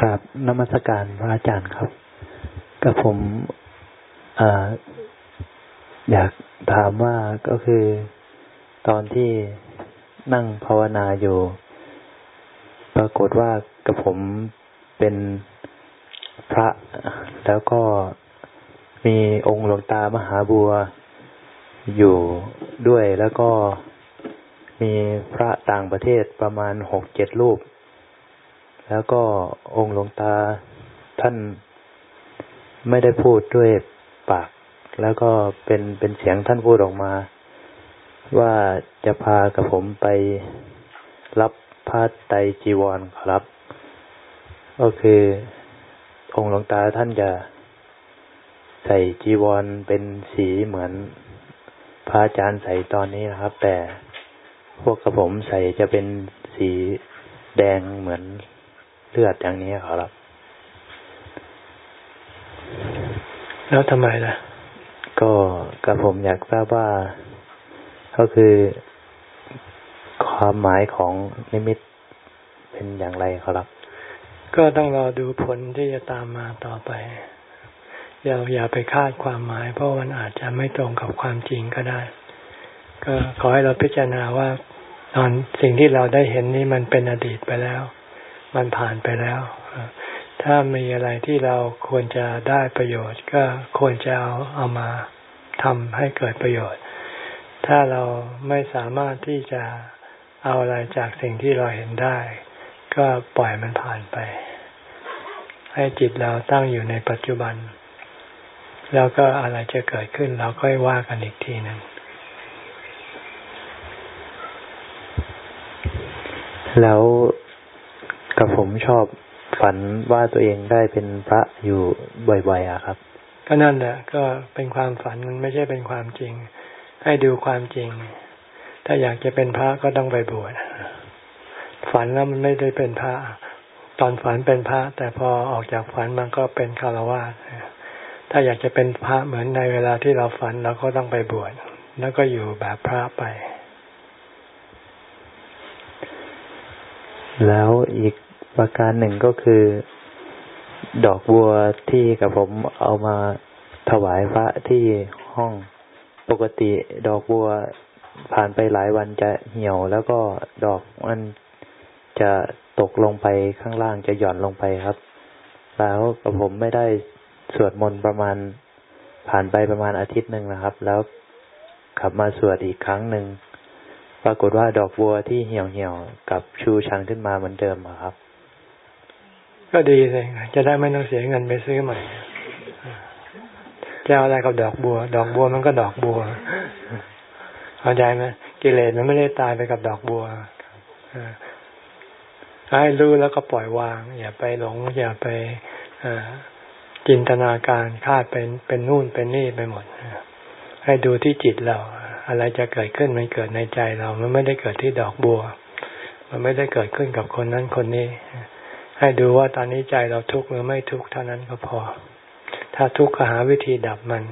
ครับนมัสการพระอาจารย์ครับกับผมออยากถามว่าก็คือตอนที่นั่งภาวนาอยู่ ปรากฏว่ากับผมเป็นพระ แล้วก็มีองค์หลวงตามหาบัวอยู่ด้วยแล้วก็มีพระต่างประเทศประมาณหกเจ็ดรูป แล้วก็องค์หลวงตาท่านไม่ได้พูดด้วยปาก แล้วก็เป็นเป็นเสียงท่านพูดออกมา ว่าจะพากับผมไปรับผ้าไตจีวรครับ ก็คือองค์หลวงตาท่านจะใส่จีวรเป็นสีเหมือนพระอาจารย์ใส่ตอนนี้นะครับ แต่พวกกระผมใส่จะเป็นสีแดงเหมือน เลือดอย่างนี้ครับ แล้วทำไมล่ะ ก็กระผมอยากทราบว่า ก็คือความหมายของนิมิตเป็นอย่างไรครับ ก็ต้องรอดูผลที่จะตามมาต่อไปอย่าอย่าไปคาดความหมาย เพราะมันอาจจะไม่ตรงกับความจริงก็ได้ ก็ขอให้เราพิจารณาว่า ตอนสิ่งที่เราได้เห็นนี่มันเป็นอดีตไปแล้ว มันผ่านไปแล้ว ถ้ามีอะไรที่เราควรจะได้ประโยชน์ ก็ควรจะเอาเอามาทำให้เกิดประโยชน์ ถ้าเราไม่สามารถที่จะเอาอะไรจากสิ่งที่เราเห็นได้ ก็ปล่อยมันผ่านไป ให้จิตเราตั้งอยู่ในปัจจุบัน แล้วก็อะไรจะเกิดขึ้น เราค่อยว่ากันอีกทีหนึ่งแล้ว กับผมชอบฝันว่าตัวเองได้เป็นพระอยู่บ่อยๆอะครับ ก็นั่นแหละก็เป็นความฝันมันไม่ใช่เป็นความจริง ให้ดูความจริง ถ้าอยากจะเป็นพระก็ต้องไปบวชฝันแล้วมันไม่ได้เป็นพระ ตอนฝันเป็นพระ แต่พอออกจากฝันมันก็เป็นคารวะถ้าอยากจะเป็นพระเหมือนในเวลาที่เราฝันเราก็ต้องไปบวชแล้วก็อยู่แบบพระไป แล้วอีก ประการหนึ่งก็คือ ดอกบัวที่กับผมเอามาถวายพระที่ห้องปกติดอกบัวผ่านไปหลายวันจะเหี่ยว แล้วก็ดอกมันจะตกลงไปข้างล่างจะหย่อนลงไปครับ แล้วกับผมไม่ได้สวดมนต์ประมาณผ่านไปประมาณอาทิตย์หนึ่งนะครับ แล้วขับมาสวดอีกครั้งหนึ่งปรากฏว่าดอกบัวที่เหี่ยวเหี่ยวกับชูชันขึ้นมาเหมือนเดิมครับ ก็ดีเลยจะได้ไม่ต้องเสียเงินไปซื้อใหม่จะเอาอะไรกับดอกบัว ดอกบัวมันก็ดอกบัวเข้าใจไหมกิเลสมันไม่ได้ตายไปกับดอกบัวให้รู้แล้วก็ปล่อยวาง อย่าไปหลง อย่าไปจินตนาการคาดเป็นเป็นนู่นเป็นนี่ไปหมดให้ดูที่จิตเรา อะไรจะเกิดขึ้นมันเกิดในใจเรา มันไม่ได้เกิดที่ดอกบัว มันไม่ได้เกิดขึ้นกับคนนั้นคนนี้ ให้ดูว่าตอนนี้ใจเราทุกข์หรือไม่ทุกข์เท่านั้นก็พอ ถ้าทุกข์ก็หาวิธีดับมัน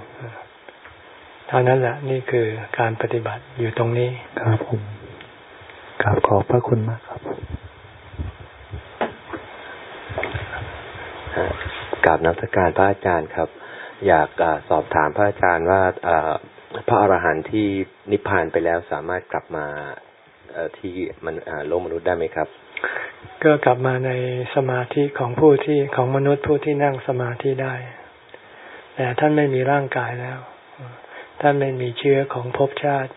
เท่านั้นแหละนี่คือการปฏิบัติอยู่ตรงนี้ครับผมกราบขอบพระคุณมากครับกราบนักการพระอาจารย์ครับ อยากอสอบถามพระอาจารย์ว่าพระอรหันต์ที่นิพพานไปแล้วสามารถกลับมาที่มันโลกมนุษย์ได้ไหมครับ ก็กลับมาในสมาธิของผู้ที่ของมนุษย์ผู้ที่นั่งสมาธิได้ แต่ท่านไม่มีร่างกายแล้ว ท่านไม่มีเชื้อของภพชาติ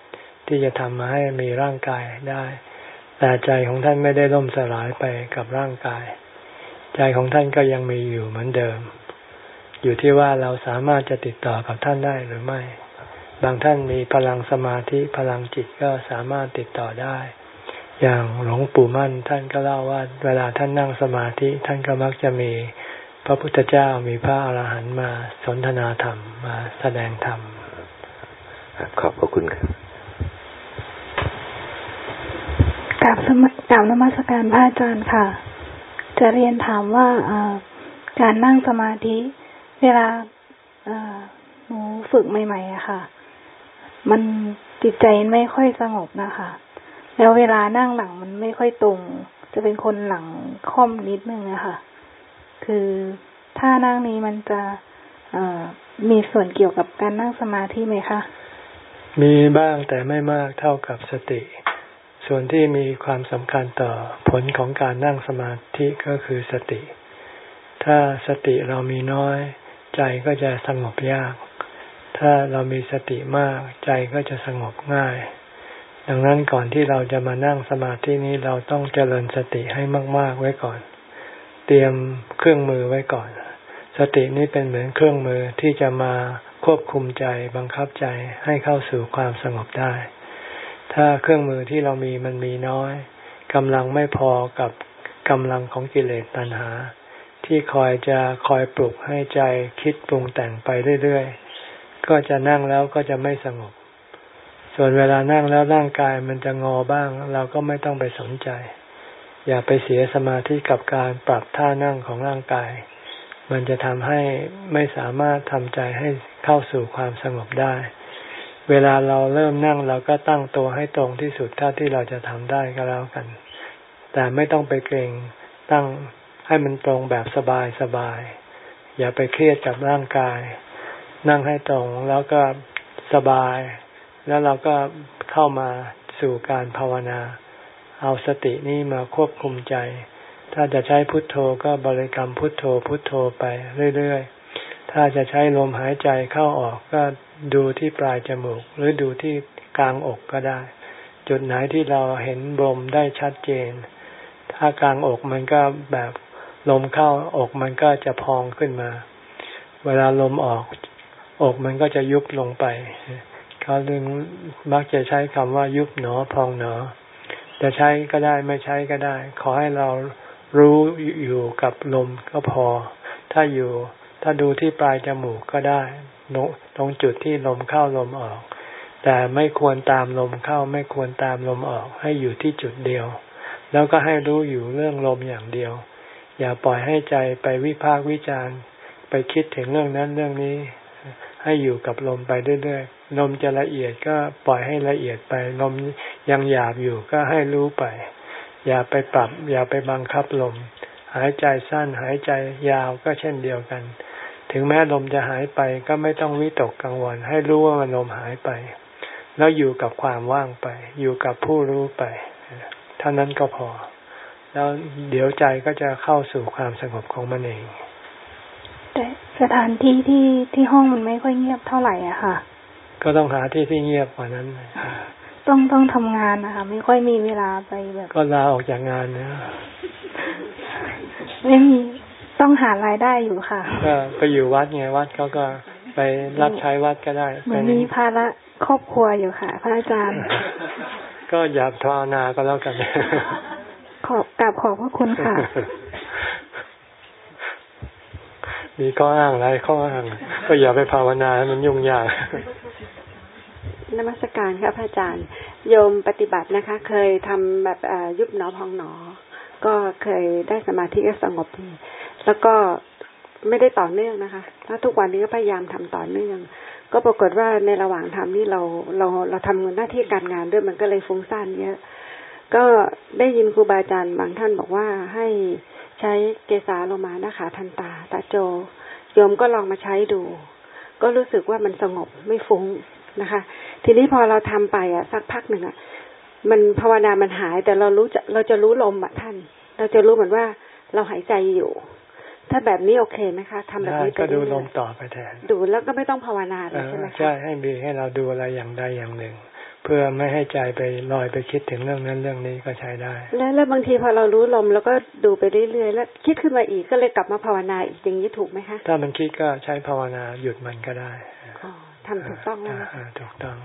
ที่จะทำมาให้มีร่างกายได้ แต่ใจของท่านไม่ได้ล่มสลายไปกับร่างกาย ใจของท่านก็ยังมีอยู่เหมือนเดิม อยู่ที่ว่าเราสามารถจะติดต่อกับท่านได้หรือไม่ บางท่านมีพลังสมาธิพลังจิตก็สามารถติดต่อได้ อย่างหลวงปู่มั่นท่านก็เล่าว่า เวลาท่านนั่งสมาธิท่านก็มักจะมีพระพุทธเจ้ามีพระอรหันต์มาสนทนาธรรมมาแสดงธรรมขอบพระคุณครับกราบสมักราบนมัสการพระอาจารย์ค่ะ จะเรียนถามว่าการนั่งสมาธิ เวลาหนูฝึกใหม่ๆอะค่ะ มันจิตใจไม่ค่อยสงบนะคะ แล้วเวลานั่งหลังมันไม่ค่อยตรง จะเป็นคนหลังค่อมนิดนึงนะคะคือถ้านั่งนี้มันจะมีส่วนเกี่ยวกับการนั่งสมาธิไหมคะ มีบ้างแต่ไม่มากเท่ากับสติ ส่วนที่มีความสำคัญต่อผลของการนั่งสมาธิก็คือสติ ถ้าสติเรามีน้อย ใจก็จะสงบยาก ถ้าเรามีสติมากใจก็จะสงบง่าย ดังนั้นก่อนที่เราจะมานั่งสมาธินี้เราต้องเจริญสติให้มาก ๆ ไว้ก่อน เตรียมเครื่องมือไว้ก่อน สตินี้เป็นเหมือนเครื่องมือที่จะมาควบคุมใจบังคับใจให้เข้าสู่ความสงบได้ ถ้าเครื่องมือที่เรามีมันมีน้อยกำลังไม่พอกับกำลังของกิเลสตัณหา ที่คอยจะคอยปลุกให้ใจคิดปรุงแต่งไปเรื่อย ๆ ก็จะนั่งแล้วก็จะไม่สงบ ส่วนเวลานั่งแล้วร่างกายมันจะงอบ้าง เราก็ไม่ต้องไปสนใจ อย่าไปเสียสมาธิกับการปรับท่านั่งของร่างกาย มันจะทำให้ไม่สามารถทำใจให้เข้าสู่ความสงบได้ เวลาเราเริ่มนั่งเราก็ตั้งตัวให้ตรงที่สุดเท่าที่เราจะทำได้ก็แล้วกัน แต่ไม่ต้องไปเกรงตั้งให้มันตรงแบบสบายสบาย อย่าไปเครียดกับร่างกาย นั่งให้ตรงแล้วก็สบาย แล้วเราก็เข้ามาสู่การภาวนา เอาสตินี้มาควบคุมใจ ถ้าจะใช้พุทโธก็บริกรรมพุทโธพุทโธไปเรื่อยๆ ถ้าจะใช้ลมหายใจเข้าออกก็ดูที่ปลายจมูก หรือดูที่กลางอกก็ได้ จุดไหนที่เราเห็นลมได้ชัดเจน ถ้ากลางอกมันก็แบบลมเข้าอกมันก็จะพองขึ้นมา เวลาลมออก อกมันก็จะยุบลงไป เขาดึงมักจะใช้คำว่ายุบหนอพองหนอ จะใช้ก็ได้ไม่ใช้ก็ได้ ขอให้เรารู้อยู่กับลมก็พอ ถ้าอยู่ถ้าดูที่ปลายจมูกก็ได้ตรงจุดที่ลมเข้าลมออก แต่ไม่ควรตามลมเข้าไม่ควรตามลมออก ให้อยู่ที่จุดเดียว แล้วก็ให้รู้อยู่เรื่องลมอย่างเดียว อย่าปล่อยให้ใจไปวิพากวิจารณ์ ไปคิดถึงเรื่องนั้นเรื่องนี้ ให้อยู่กับลมไปเรื่อยๆลมจะละเอียดก็ปล่อยให้ละเอียดไป ลมยังหยาบอยู่ก็ให้รู้ไป อย่าไปปรับ อย่าไปบังคับลม หายใจสั้นหายใจยาวก็เช่นเดียวกัน ถึงแม้ลมจะหายไปก็ไม่ต้องวิตกกังวล ให้รู้ว่ามันลมหายไป แล้วอยู่กับความว่างไป อยู่กับผู้รู้ไปเท่านั้นก็พอ แล้วเดี๋ยวใจก็จะเข้าสู่ความสงบของมันเองแต่ สถานที่ที่ที่ห้องมันไม่ค่อยเงียบเท่าไหร่อะค่ะ ก็ต้องหาที่ที่เงียบกว่านั้นต้องต้องทำงานนะคะ ไม่ค่อยมีเวลาไปแบบ ก็ลาออกจากงานนะไม่มีต้องหารายได้อยู่ค่ะก็ไปอยู่วัดไงวัดเขาก็ไปรับใช้วัดก็ได้เหมือนมีภาระครอบครัวอยู่ค่ะ พระอาจารย์ ก็อย่าภาวนาก็แล้วกันขอบกราบขอบพระคุณค่ะ มีข้ออ้างอะไรข้ออ้าง ก็อย่าไปภาวนามันยุ่งยากนมัสการครับพระอาจารย์ โยมปฏิบัตินะคะ เคยทำแบบยุบหนอพองหนอ ก็เคยได้สมาธิก็สงบดีแล้วก็ไม่ได้ต่อเนื่องนะคะแล้วทุกวันนี้ก็พยายามทำต่อเนื่อง ก็ปรากฏว่าในระหว่างทำนี่เราเราเราทำหน้าที่การงานด้วยมันก็เลยฟุ้งซ่านเยอะ ก็ได้ยินครูบาอาจารย์บางท่านบอกว่าให้ ใช้เกสาลงมานะคะทันตาตาโจ โยมก็ลองมาใช้ดู ก็รู้สึกว่ามันสงบไม่ฟุ้งนะคะ ทีนี้พอเราทำไปอะ สักพักหนึ่งอะ มันภาวนามันหาย แต่เรารู้จะเราจะรู้ลมอะท่าน เราจะรู้เหมือนว่าเราหายใจอยู่ ถ้าแบบนี้โอเคไหมคะทำแบบนี้ก็ดูลมต่อไปแทน ดูแล้วก็ไม่ต้องภาวนาเลยใช่ไหมใช่ให้มีให้เราดูอะไรอย่างใดอย่างหนึ่ง เพื่อไม่ให้ใจไปลอยไปคิดถึงเรื่องนั้นเรื่องนี้ก็ใช้ได้ แล้วแล้วบางทีพอเรารู้ลมแล้วก็ดูไปเรื่อยๆแล้วคิดขึ้นมาอีกก็เลยกลับมาภาวนาอีกอย่างนี้ถูกไหมคะ ถ้ามันคิดก็ใช้ภาวนาหยุดมันก็ได้อ๋อทำถูกต้องแล้วถูกต้อง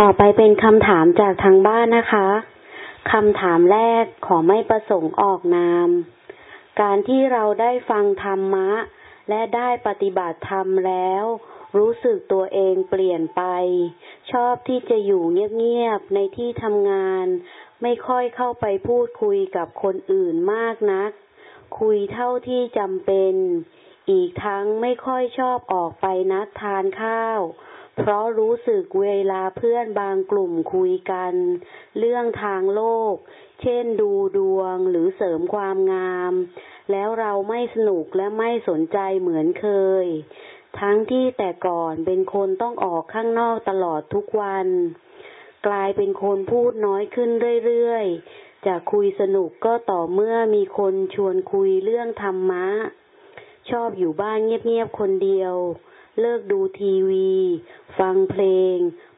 ต่อไปเป็นคำถามจากทางบ้านนะคะคำถามแรกขอไม่ประสงค์ออกนาม การที่เราได้ฟังธรรมะ และได้ปฏิบัติธรรมแล้ว รู้สึกตัวเองเปลี่ยนไป ชอบที่จะอยู่เงียบๆในที่ทำงาน ไม่ค่อยเข้าไปพูดคุยกับคนอื่นมากนัก คุยเท่าที่จำเป็น อีกทั้งไม่ค่อยชอบออกไปนัดทานข้าว เพราะรู้สึกเวลาเพื่อนบางกลุ่มคุยกัน เรื่องทางโลก เช่นดูดวงหรือเสริมความงามแล้วเราไม่สนุกและไม่สนใจเหมือนเคย ทั้งที่แต่ก่อนเป็นคนต้องออกข้างนอกตลอดทุกวัน กลายเป็นคนพูดน้อยขึ้นเรื่อยๆ จะคุยสนุกก็ต่อเมื่อมีคนชวนคุยเรื่องธรรมะ ชอบอยู่บ้านเงียบๆคนเดียว เลิกดูทีวี ฟังเพลง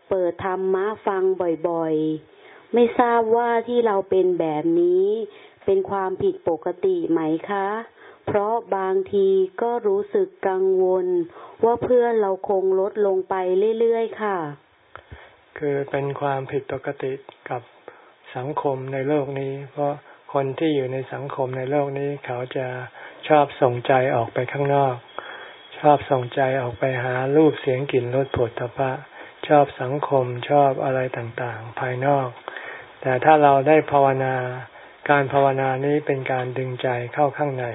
เปิดธรรมะฟังบ่อยๆ ไม่ทราบว่าที่เราเป็นแบบนี้ เป็นความผิดปกติไหมคะ เพราะบางทีก็รู้สึกกังวล ว่าเพื่อนเราคงลดลงไปเรื่อยๆค่ะ คือเป็นความผิดปกติกับสังคมในโลกนี้ เพราะคนที่อยู่ในสังคมในโลกนี้ เขาจะชอบส่งใจออกไปข้างนอก ชอบส่งใจออกไปหารูปเสียงกลิ่นรสผลตภะชอบสังคมชอบอะไรต่างๆ ภายนอก แต่ถ้าเราได้ภาวนา การภาวนานี้เป็นการดึงใจเข้าข้างใน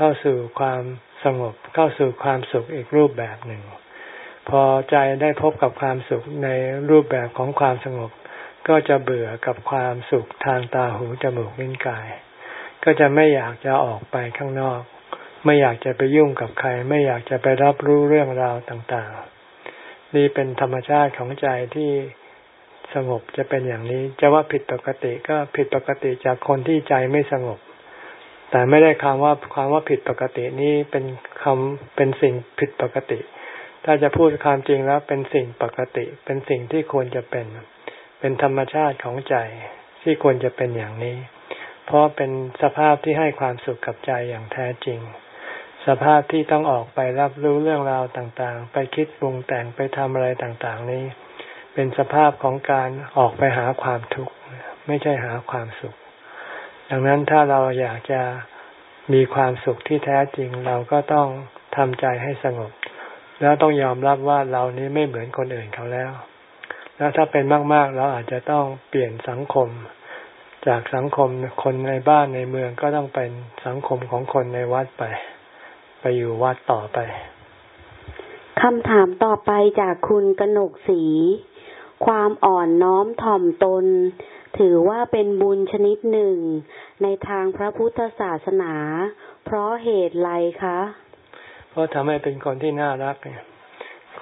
เข้าสู่ความสงบเข้าสู่ความสุขอีกรูปแบบหนึ่ง พอใจได้พบกับความสุขในรูปแบบของความสงบ ก็จะเบื่อกับความสุขทางตาหูจมูกลิ้นกาย ก็จะไม่อยากจะออกไปข้างนอก ไม่อยากจะไปยุ่งกับใคร ไม่อยากจะไปรับรู้เรื่องราวต่างๆ นี่เป็นธรรมชาติของใจที่สงบจะเป็นอย่างนี้ จะว่าผิดปกติก็ผิดปกติจากคนที่ใจไม่สงบ แต่ไม่ได้คำว่าความว่าผิดปกตินี้เป็นคำเป็นสิ่งผิดปกติ ถ้าจะพูดความจริงแล้วเป็นสิ่งปกติ เป็นสิ่งที่ควรจะเป็น เป็นธรรมชาติของใจที่ควรจะเป็นอย่างนี้ เพราะเป็นสภาพที่ให้ความสุขกับใจอย่างแท้จริง สภาพที่ต้องออกไปรับรู้เรื่องราวต่างๆ ไปคิดปรุงแต่งไปทำอะไรต่างๆ นี้ เป็นสภาพของการออกไปหาความทุกข์ไม่ใช่หาความสุข ดังนั้นถ้าเราอยากจะมีความสุขที่แท้จริงเราก็ต้องทำใจให้สงบ แล้วต้องยอมรับว่าเรานี้ไม่เหมือนคนอื่นเขาแล้ว แล้วถ้าเป็นมาก ๆ เราอาจจะต้องเปลี่ยนสังคม จากสังคมคนในบ้านในเมืองก็ต้องเป็นสังคมของคนในวัดไป ไปอยู่วัดต่อไปคำถามต่อไปจากคุณกนกศรีความอ่อนน้อมถ่อมตน ถือว่าเป็นบุญชนิดหนึ่ง ในทางพระพุทธศาสนา เพราะเหตุไรคะ เพราะทำให้เป็นคนที่น่ารักเนี่ย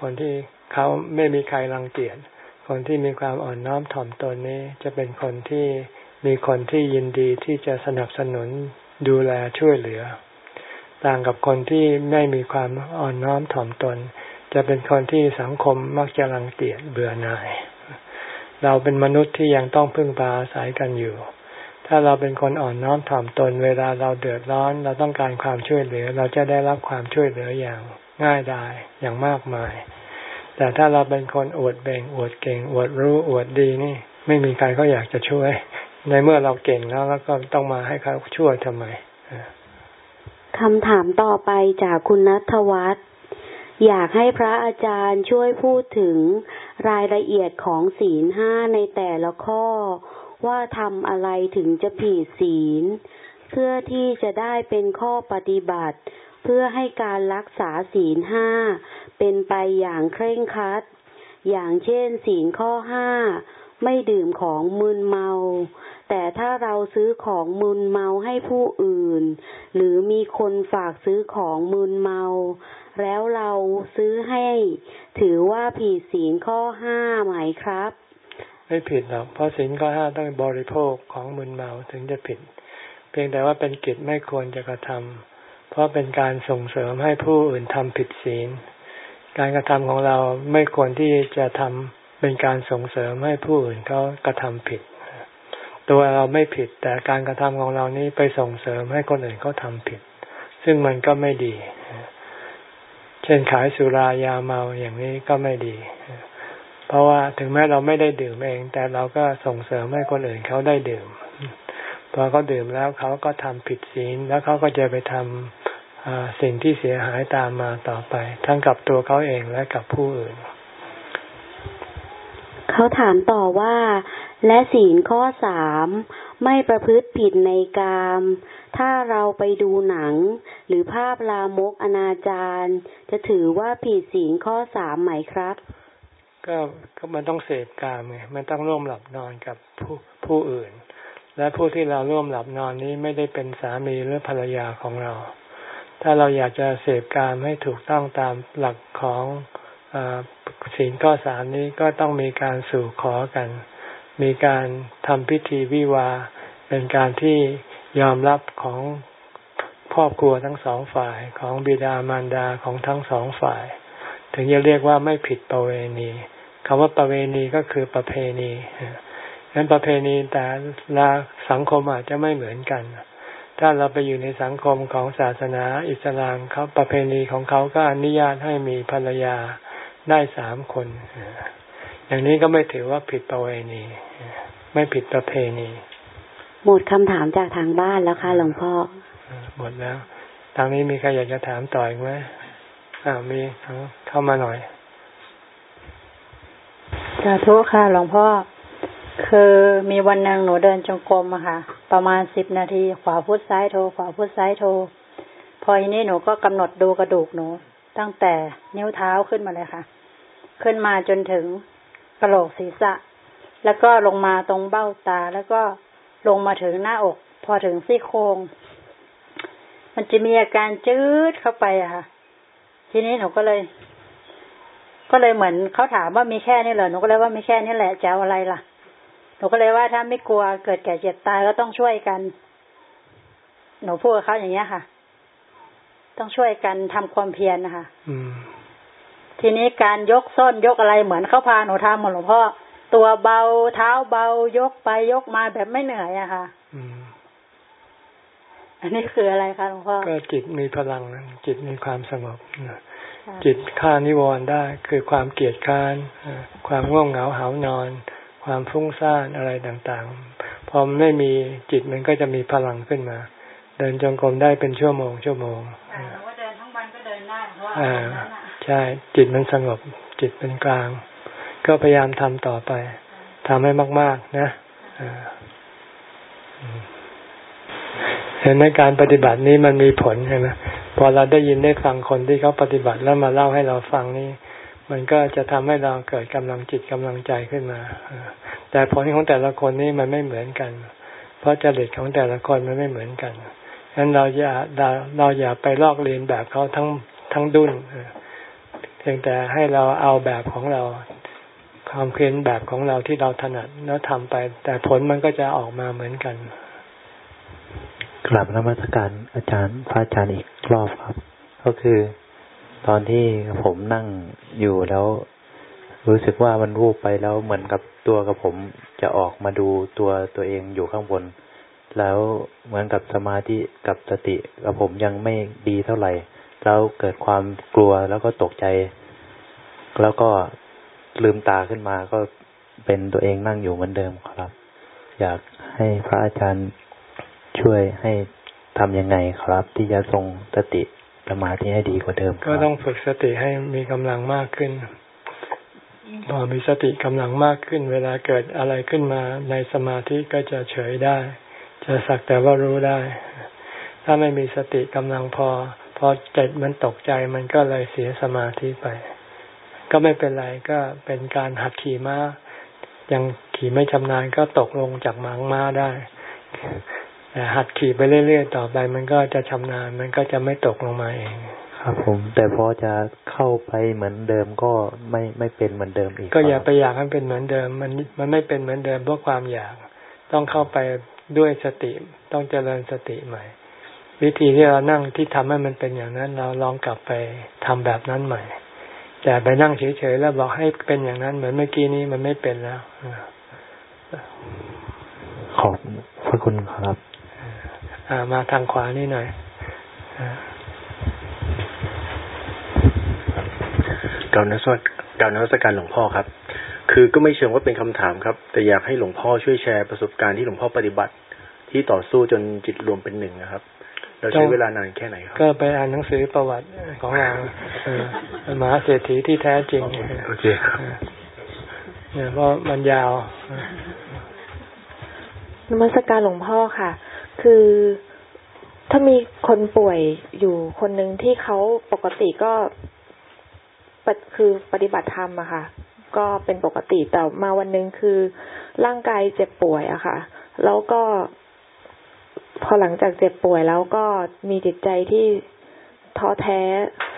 คนที่เขาไม่มีใครรังเกียจคนที่มีความอ่อนน้อมถ่อมตนนี้ จะเป็นคนที่มีคนที่ยินดีที่จะสนับสนุนดูแลช่วยเหลือ ต่างกับคนที่ไม่มีความอ่อนน้อมถ่อมตน จะเป็นคนที่สังคมมักจะรังเกียจเบื่อหน่าย เราเป็นมนุษย์ที่ยังต้องพึ่งพาอาศัยกันอยู่ ถ้าเราเป็นคนอ่อนน้อมถ่อมตน เวลาเราเดือดร้อน เราต้องการความช่วยเหลือ เราจะได้รับความช่วยเหลืออย่างง่ายดายอย่างมากมาย แต่ถ้าเราเป็นคนอวดเบ่งอวดเก่ง อวดรู้อวดดีนี่ ไม่มีใครเขาอยากจะช่วย ในเมื่อเราเก่งแล้วแล้วก็ต้องมาให้เขาช่วยทำไมคำถามต่อไปจากคุณนัทวัฒน์อยากให้พระอาจารย์ช่วยพูดถึง รายละเอียดของศีลห้าในแต่ละข้อ ว่าทำอะไรถึงจะผิดศีล เพื่อที่จะได้เป็นข้อปฏิบัติ เพื่อให้การรักษาศีลห้าเป็นไปอย่างเคร่งครัด อย่างเช่นศีลข้อห้าไม่ดื่มของมึนเมา แต่ถ้าเราซื้อของมึนเมาให้ผู้อื่น หรือมีคนฝากซื้อของมึนเมา แล้วเราซื้อให้ถือว่าผิดศีลข้อห้าไหมครับ ไม่ผิดหรอกเพราะศีลข้อห้าต้องบริโภคของมึนเมาถึงจะผิด เพียงแต่ว่าเป็นกิจไม่ควรจะกระทำเพราะเป็นการส่งเสริมให้ผู้อื่นทำผิดศีล การกระทำของเราไม่ควรที่จะทำเป็นการส่งเสริมให้ผู้อื่นเขากระทำผิด ตัวเราไม่ผิด แต่การกระทำของเรานี้ไปส่งเสริมให้คนอื่นเขาทาผิด ซึ่งมันก็ไม่ดี เช่นขายสุรายาเมาอย่างนี้ก็ไม่ดี เพราะว่าถึงแม้เราไม่ได้ดื่มเอง แต่เราก็ส่งเสริมให้คนอื่นเขาได้ดื่มพอเขาดื่มแล้วเขาก็ทำผิดศีลแล้วเขาก็จะไปทำสิ่งที่เสียหายตามมาต่อไป ทั้งกับตัวเขาเองและกับผู้อื่น เขาถามต่อว่าและศีลข้อสาม ไม่ประพฤติผิดในกาม ถ้าเราไปดูหนัง หรือภาพลามกอนาจารจะถือว่าผิดศีลข้อสามไหมครับ ก็ก็มันต้องเสพกามไงมันต้องร่วมหลับนอนกับผู้ผู้อื่น และผู้ที่เราร่วมหลับนอนนี้ไม่ได้เป็นสามีหรือภรรยาของเรา ถ้าเราอยากจะเสพกามให้ถูกต้องตามหลักของอศีลข้อสามนี้ก็ต้องมีการสู่ขอกัน มีการทำพิธีวิวา เป็นการที่ยอมรับของครอบครัวทั้งสองฝ่ายของบิดามารดาของทั้งสองฝ่าย ถึงจะเรียกว่าไม่ผิดประเวณีคำว่าประเวณีก็คือประเพณีนั้นประเพณีแต่ละสังคมอาจจะไม่เหมือนกัน ถ้าเราไปอยู่ในสังคมของศาสนาอิสลามเขาประเพณีของเขาก็อนุญาตให้มีภรรยาได้สามคน อย่างนี้ก็ไม่ถือว่าผิดประเวณี ไม่ผิดประเพณี หมดคำถามจากทางบ้านแล้วค่ะหลวงพ่อ หมดแล้ว ทางนี้มีใครอยากจะถามต่ออีกไหมอ่ามีเข้ามาหน่อยสาธุค่ะหลวงพ่อ คือมีวันหนึ่งหนูเดินจงกรมอะค่ะ ประมาณสิบนาที ขวาพุทซ้ายโทขวาพุทซ้ายโท พอทีนี้หนูก็กำหนดดูกระดูกหนู ตั้งแต่นิ้วเท้าขึ้นมาเลยค่ะ ขึ้นมาจนถึง กระโหลกศีรษะ แล้วก็ลงมาตรงเบ้าตา แล้วก็ลงมาถึงหน้าอก พอถึงซี่โครงมันจะมีอาการจืดเข้าไปอะค่ะ ทีนี้หนูก็เลย ก็เลยเหมือนเขาถามว่ามีแค่นี้เหรอหนูก็เลยว่ามีแค่นี้แหละจะเอาอะไรล่ะหนูก็เลยว่าถ้าไม่กลัวเกิดแก่เจ็บตายก็ต้องช่วยกัน หนูพูดกับเขาอย่างเงี้ยค่ะ ต้องช่วยกันทำความเพียรนะคะ ทีนี้การยกส้นยกอะไรเหมือนเขาพาหนูทำหลวงพ่อตัวเบาเท้าเบายกไปยกมาแบบไม่เหนื่อยอะค่ะอันนี้คืออะไรคะหลวงพ่อก็จิตมีพลังจิตมีความสงบจิตฆ่านิวรณ์ได้ คือความเกียดค้านความง่วงเหงาหานอน ความฟุ้งซ่านอะไรต่างๆ พอมันไม่มีจิตมันก็จะมีพลังขึ้นมา เดินจงกรมได้เป็นชั่วโมงชั่วโมงว่าเดินทั้งวันก็เดินได้เพราะว่า ใช่ จิตมันสงบ จิตเป็นกลาง ก็พยายามทำต่อไปทำให้มาก ๆ นะเห็นในการปฏิบัตินี้มันมีผลใช่ไหมพอเราได้ยินได้ฟังคนที่เขาปฏิบัติแล้วมาเล่าให้เราฟังนี่ มันก็จะทำให้เราเกิดกำลังจิตกำลังใจขึ้นมาแต่ผลของแต่ละคนนี่มันไม่เหมือนกัน เพราะจริตของแต่ละคนมันไม่เหมือนกันฉะนั้นเราอย่าเราอย่าไปลอกเลียนแบบเขาทั้งทั้งดุนเพียงแต่ให้เราเอาแบบของเราความเพียนแบบของเราที่เราถนัดแล้วทำไป แต่ผลมันก็จะออกมาเหมือนกันกลับนมัสการอาจารย์พระอาจารย์อีกรอบครับ ก็คือ ตอนที่ผมนั่งอยู่แล้ว รู้สึกว่ามันรูปไปแล้วเหมือนกับตัวกับผมจะออกมาดูตัวตัวเองอยู่ข้างบน แล้วเหมือนกับสมาธิกับสติกับผมยังไม่ดีเท่าไหร่ แล้วเกิดความกลัวแล้วก็ตกใจ แล้วก็ลืมตาขึ้นมาก็เป็นตัวเองนั่งอยู่เหมือนเดิมครับ อยากให้พระอาจารย์ช่วยให้ทำยังไงครับ ที่จะทรงสติสมาธิให้ดีกว่าเดิมก็ต้องฝึกสติให้มีกำลังมากขึ้น พอมีสติกำลังมากขึ้น เวลาเกิดอะไรขึ้นมาในสมาธิก็จะเฉยได้ จะสักแต่ว่ารู้ได้ ถ้าไม่มีสติกำลังพอ พอจิตมันตกใจมันก็เลยเสียสมาธิไป ก็ไม่เป็นไรก็เป็นการหัดขี่ม้ายังขี่ไม่ชำนาญก็ตกลงจากหมางม้าได้แต่หัดขี่ไปเรื่อยๆต่อไปมันก็จะชำนาญมันก็จะไม่ตกลงมาเอง ครับผม แต่พอจะเข้าไปเหมือนเดิมก็ไม่ไม่เป็นเหมือนเดิมอีก ก็อย่าไปอยากให้เป็นเหมือนเดิม มันมันไม่เป็นเหมือนเดิมเพราะความอยาก ต้องเข้าไปด้วยสติ ต้องเจริญสติใหม่ วิธีที่เรานั่งที่ทำให้มันเป็นอย่างนั้น เราลองกลับไปทำแบบนั้นใหม่ แต่ไปนั่งเฉยๆแล้วบอกให้เป็นอย่างนั้น เหมือนเมื่อกี้นี้มันไม่เป็นแล้วขอบพระคุณครับมาทางขวานี่หน่อยกล่าวนสวัสดิ์กล่าวนวัตการหลวงพ่อครับ คือก็ไม่เชิงว่าเป็นคำถามครับ แต่อยากให้หลวงพ่อช่วยแชร์ประสบการณ์ที่หลวงพ่อปฏิบัติ ที่ต่อสู้จนจิตรวมเป็นหนึ่งนะครับ เราใช้เวลานานแค่ไหนครับก็ไปอ่านหนังสือประวัติของเรามหาเศรษฐีที่แท้จริงโอเคครับเนี่ยเพราะมันยาวนมัสการหลวงพ่อค่ะ คือถ้ามีคนป่วยอยู่คนหนึ่งที่เขาปกติก็คือปฏิบัติธรรมอะค่ะ ก็เป็นปกติแต่มาวันหนึ่งคือร่างกายเจ็บป่วยอะค่ะ แล้วก็ พอหลังจากเจ็บป่วยแล้วก็มีจิตใจที่ท้อแท้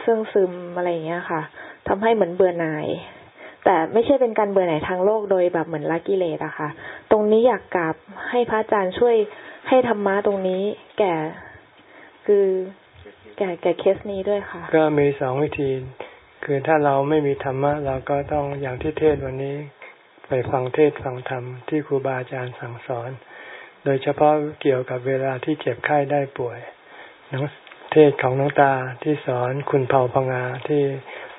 ซึ่งซึมอะไรอย่างเงี้ยค่ะทำให้เหมือนเบื่อหน่าย แต่ไม่ใช่เป็นการเบื่อหน่ายทางโลกโดยแบบเหมือนละกิเลสอะค่ะ ตรงนี้อยากกราบให้พระอาจารย์ช่วยให้ธรรมะตรงนี้ แก่คือแก่แก่เคสนี้ด้วยค่ะ ก็มีสองวิธี คือถ้าเราไม่มีธรรมะเราก็ต้องอย่างที่เทศวันนี้ ไปฟังเทศฟังธรรมที่ครูบาอาจารย์สั่งสอน ดยเฉพาะเกี่ยวกับเวลาที่เจ็บไข้ได้ป่วยนังเทศของน้องตาที่สอนคุณเผาพงาที่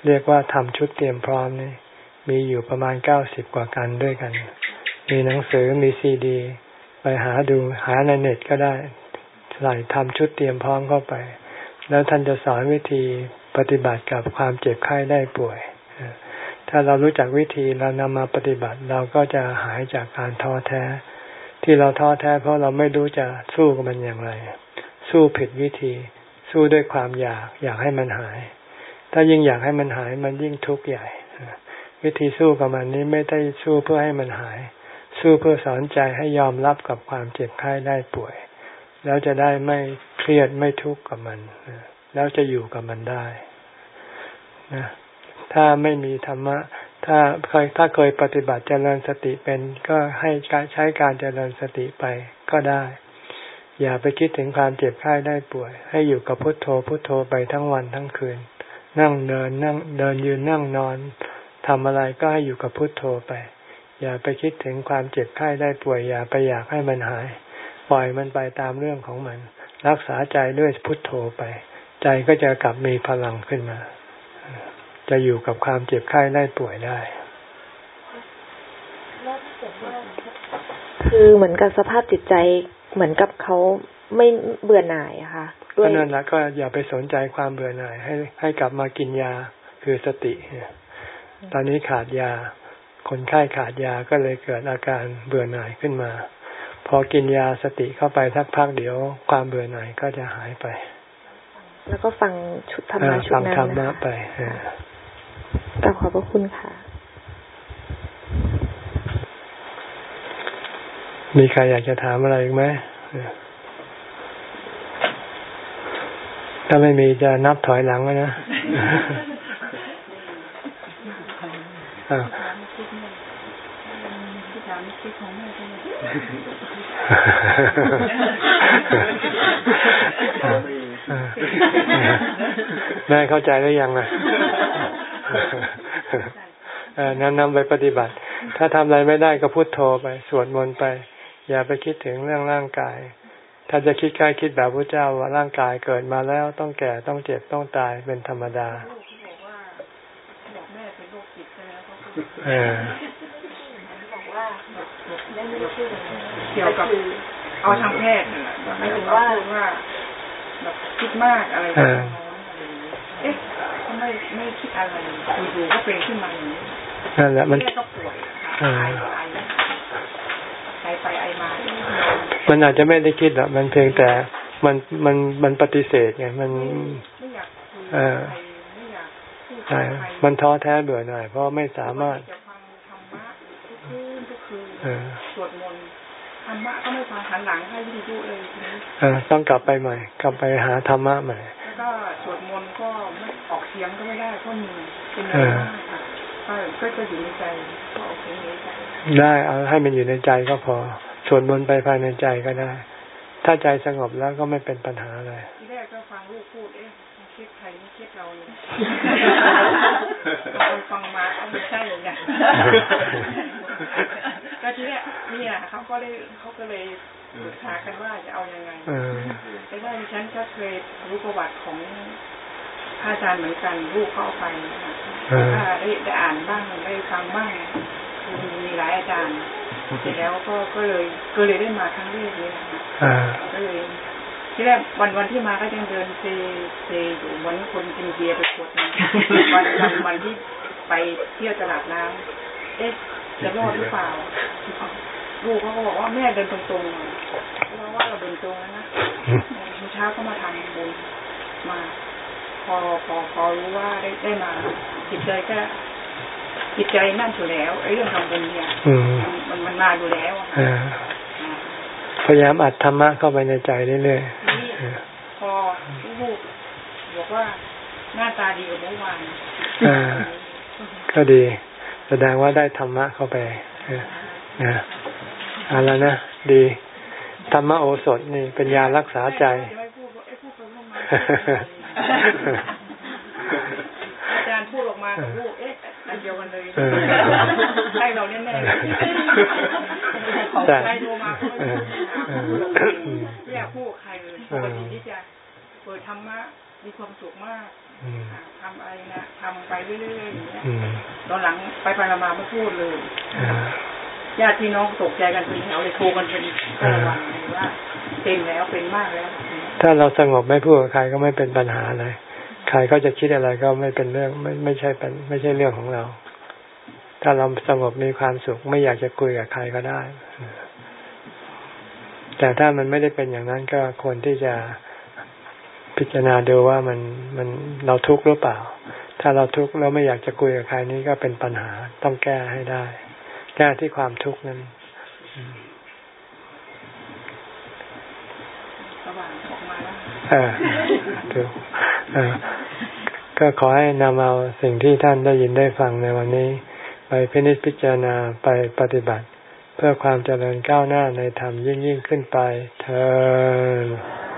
เรียกว่าทำชุดเตรียมพร้อมนี่มีอยู่ประมาณเก้าสิบกว่ากันด้วยกัน มีหนังสือมีซีดี ไปหาดูหาในเน็ตก็ได้ใส่ทำชุดเตรียมพร้อมเข้าไป แล้วท่านจะสอนวิธีปฏิบัติกับความเจ็บไข้ได้ป่วย ถ้าเรารู้จักวิธีเรานำมาปฏิบัติเราก็จะหายจากการท้อแท้ ที่เราท้อแท้เพราะเราไม่รู้จะสู้กับมันอย่างไร สู้ผิดวิธี สู้ด้วยความอยากอยากให้มันหาย ถ้ายิ่งอยากให้มันหายมันยิ่งทุกข์ใหญ่ วิธีสู้กับมันนี้ไม่ได้สู้เพื่อให้มันหาย สู้เพื่อสอนใจให้ยอมรับกับความเจ็บไข้ได้ป่วย แล้วจะได้ไม่เครียดไม่ทุกข์กับมัน แล้วจะอยู่กับมันได้นะถ้าไม่มีธรรมะ ถ้าเคยถ้าเคยปฏิบัติเจริญสติเป็นก็ให้ใช้การเจริญสติไปก็ได้ อย่าไปคิดถึงความเจ็บไข้ได้ป่วย ให้อยู่กับพุทโธพุทโธไปทั้งวันทั้งคืน นั่งเดินนั่งเดินยืนนั่งนอนทำอะไรก็ให้อยู่กับพุทโธไป อย่าไปคิดถึงความเจ็บไข้ได้ป่วย อย่าไปอยากให้มันหาย ปล่อยมันไปตามเรื่องของมัน รักษาใจด้วยพุทโธไป ใจก็จะกลับมีพลังขึ้นมา จะอยู่กับความเจ็บไข้ได้ป่วยได้ คือเหมือนกับสภาพจิตใจเหมือนกับเขาไม่เบื่อหน่ายอะค่ะก็นั่นแหละก็อย่าไปสนใจความเบื่อหน่าย ให้ให้กลับมากินยาคือสติ ตอนนี้ขาดยา คนไข้ขาดยาก็เลยเกิดอาการเบื่อหน่ายขึ้นมา พอกินยาสติเข้าไปสักพักเดี๋ยว ความเบื่อหน่ายก็จะหายไป แล้วก็ฟังชุดธรรมะชุดนั้นฟังธรรมะไป กราบขอบพระคุณค่ะ มีใครอยากจะถามอะไรอีกไหมถ้าไม่มีจะนับถอยหลังนะแม่เข้าใจหรือยังนะ นั้นนำไปปฏิบัติ ถ้าทำอะไรไม่ได้ก็พุโทโธไป สวดมนต์ไป อย่าไปคิดถึงเรื่องร่างกาย ถ้าจะคิดใกล้คิดแบบพระเจ้าว่าร่างกายเกิดมาแล้วต้องแก่ต้องเจ็บต้องตายเป็นธรรมดาเออเกี่ยวกับเอาทางแพทย์น่ะหมายถึงว่าว่าแบบคิดมากอะไรแบบนี้เอ๊ะทำ ไมไม่คิดอะไรอยู่ๆก็เป็นขึ้นมาอย่างนี้นั่นแหละมันก็ป่วยไอไอไปไอมามันอาจจะไม่ได้คิดหรอกมันเพียงแต่มันมันมันปฏิเสธไงมันเออใช่มันท้อแท้เบื่อหน่ายเพราะไม่สามารถสวดมนต์ธรรมะก็ไม่ฟังหันหลังให้วิทยุเลยเออต้องกลับไปใหม่ กลับไปหาธรรมะใหม่แล้ว ก็สวดมนต์ก็ไม่ออกเสียงก็ไม่ได้เพราะมือเป็นอะไรมากค่ะก็จะอยู่ในใจก็ออกเสียงในใจได้เอาให้มันอยู่ในใจก็พอสวดมนต์ไปภายในใจก็ได้ ถ้าใจสงบแล้วก็ไม่เป็นปัญหาอะไรที่แรกก็ฟังลูกพูดเอ๊ะคิดใครไม่คิดเราเลยฟังมาก็ไม่ใช่เลยเนี่ยก็ทีแรกเนี่ยเขาก็เลยเขาก็เลย ปรึกษากันว่าจะเอายังไงแต่ว่าฉันก็เคยรู้ประวัติของพระอาจารย์เหมือนกันลูกเข้าไปถ้าได้ได้อ่านบ้างได้ฟังบ้างคือมีหลายอาจารย์เสร็จแล้วก็ก็เลยก็เลยได้มาครั้งแรกเลยนะคะก็เลยที่แรกวันวันที่มาก็ยังเดินเซเซอยู่วันคนกินเบียร์ไปขวดนึงวันวันวันที่ไปเที่ยวตลาดน้ำเอ๊ะจะรอดหรือเปล่า ลูกเขาก็บอกว่าแม่เดินตรงๆเพราะว่าเราเดินตรงแล้วนะเช้าก็มาทำบุญมา พอพอพอรู้ว่าได้ได้มาจิตใจก็จิตใจนั่นอยู่แล้วไอ้เรื่องทำบุญเนี่ยมันมันมาอยู่แล้วค่ะพยายามอัดธรรมะเข้าไปในใจเรื่อยๆพอลูกบอกว่าหน้าตาดีกว่าเมื่อวานก็ดี แสดงว่าได้ธรรมะเข้าไปนะ อะไรนะ ดี ธรรมโอสถนี่เป็นยารักษาใจอาจารย์พูดออกมากับลูกเอ๊ะอันเดียวกันเลยใช่เราแน่ๆของใครโทรมาก็ไม่อยากพูดใครเลยปกติที่จะเปิดธรรมะมีความสุขมากทำอะไรนะทำไปเรื่อยๆอย่างเงี้ยตอนหลังไปไปมาไม่พูดเลย ญาติพี่น้องตกใจกันเป็นแถวเลยโทรกันเป็นระวังเลยว่าเป็นแล้วเป็นมากแล้ว ถ้าเราสงบไม่พูดกับใครก็ไม่เป็นปัญหาอะไรใครก็จะคิดอะไรก็ไม่เป็นเรื่องไม่ไม่ใช่เป็นไม่ใช่เรื่องของเรา ถ้าเราสงบมีความสุข ไม่อยากจะคุยกับใครก็ได้ แต่ถ้ามันไม่ได้เป็นอย่างนั้นก็ควรที่จะพิจารณาดูว่ามันมันเราทุกข์หรือเปล่า ถ้าเราทุกข์แล้วไม่อยากจะคุยกับใครนี่ก็เป็นปัญหาต้องแก้ให้ได้ ก้ที่ความทุกข์นั้นเออถูกก็ขอให้นำเอาสิ่งที่ท่านได้ยินได้ฟังในวันนี้ ไปพินิจพิจารณาไปปฏิบัติ เพื่อความเจริญก้าวหน้าในธรรมยิ่งยิ่งขึ้นไปเธอ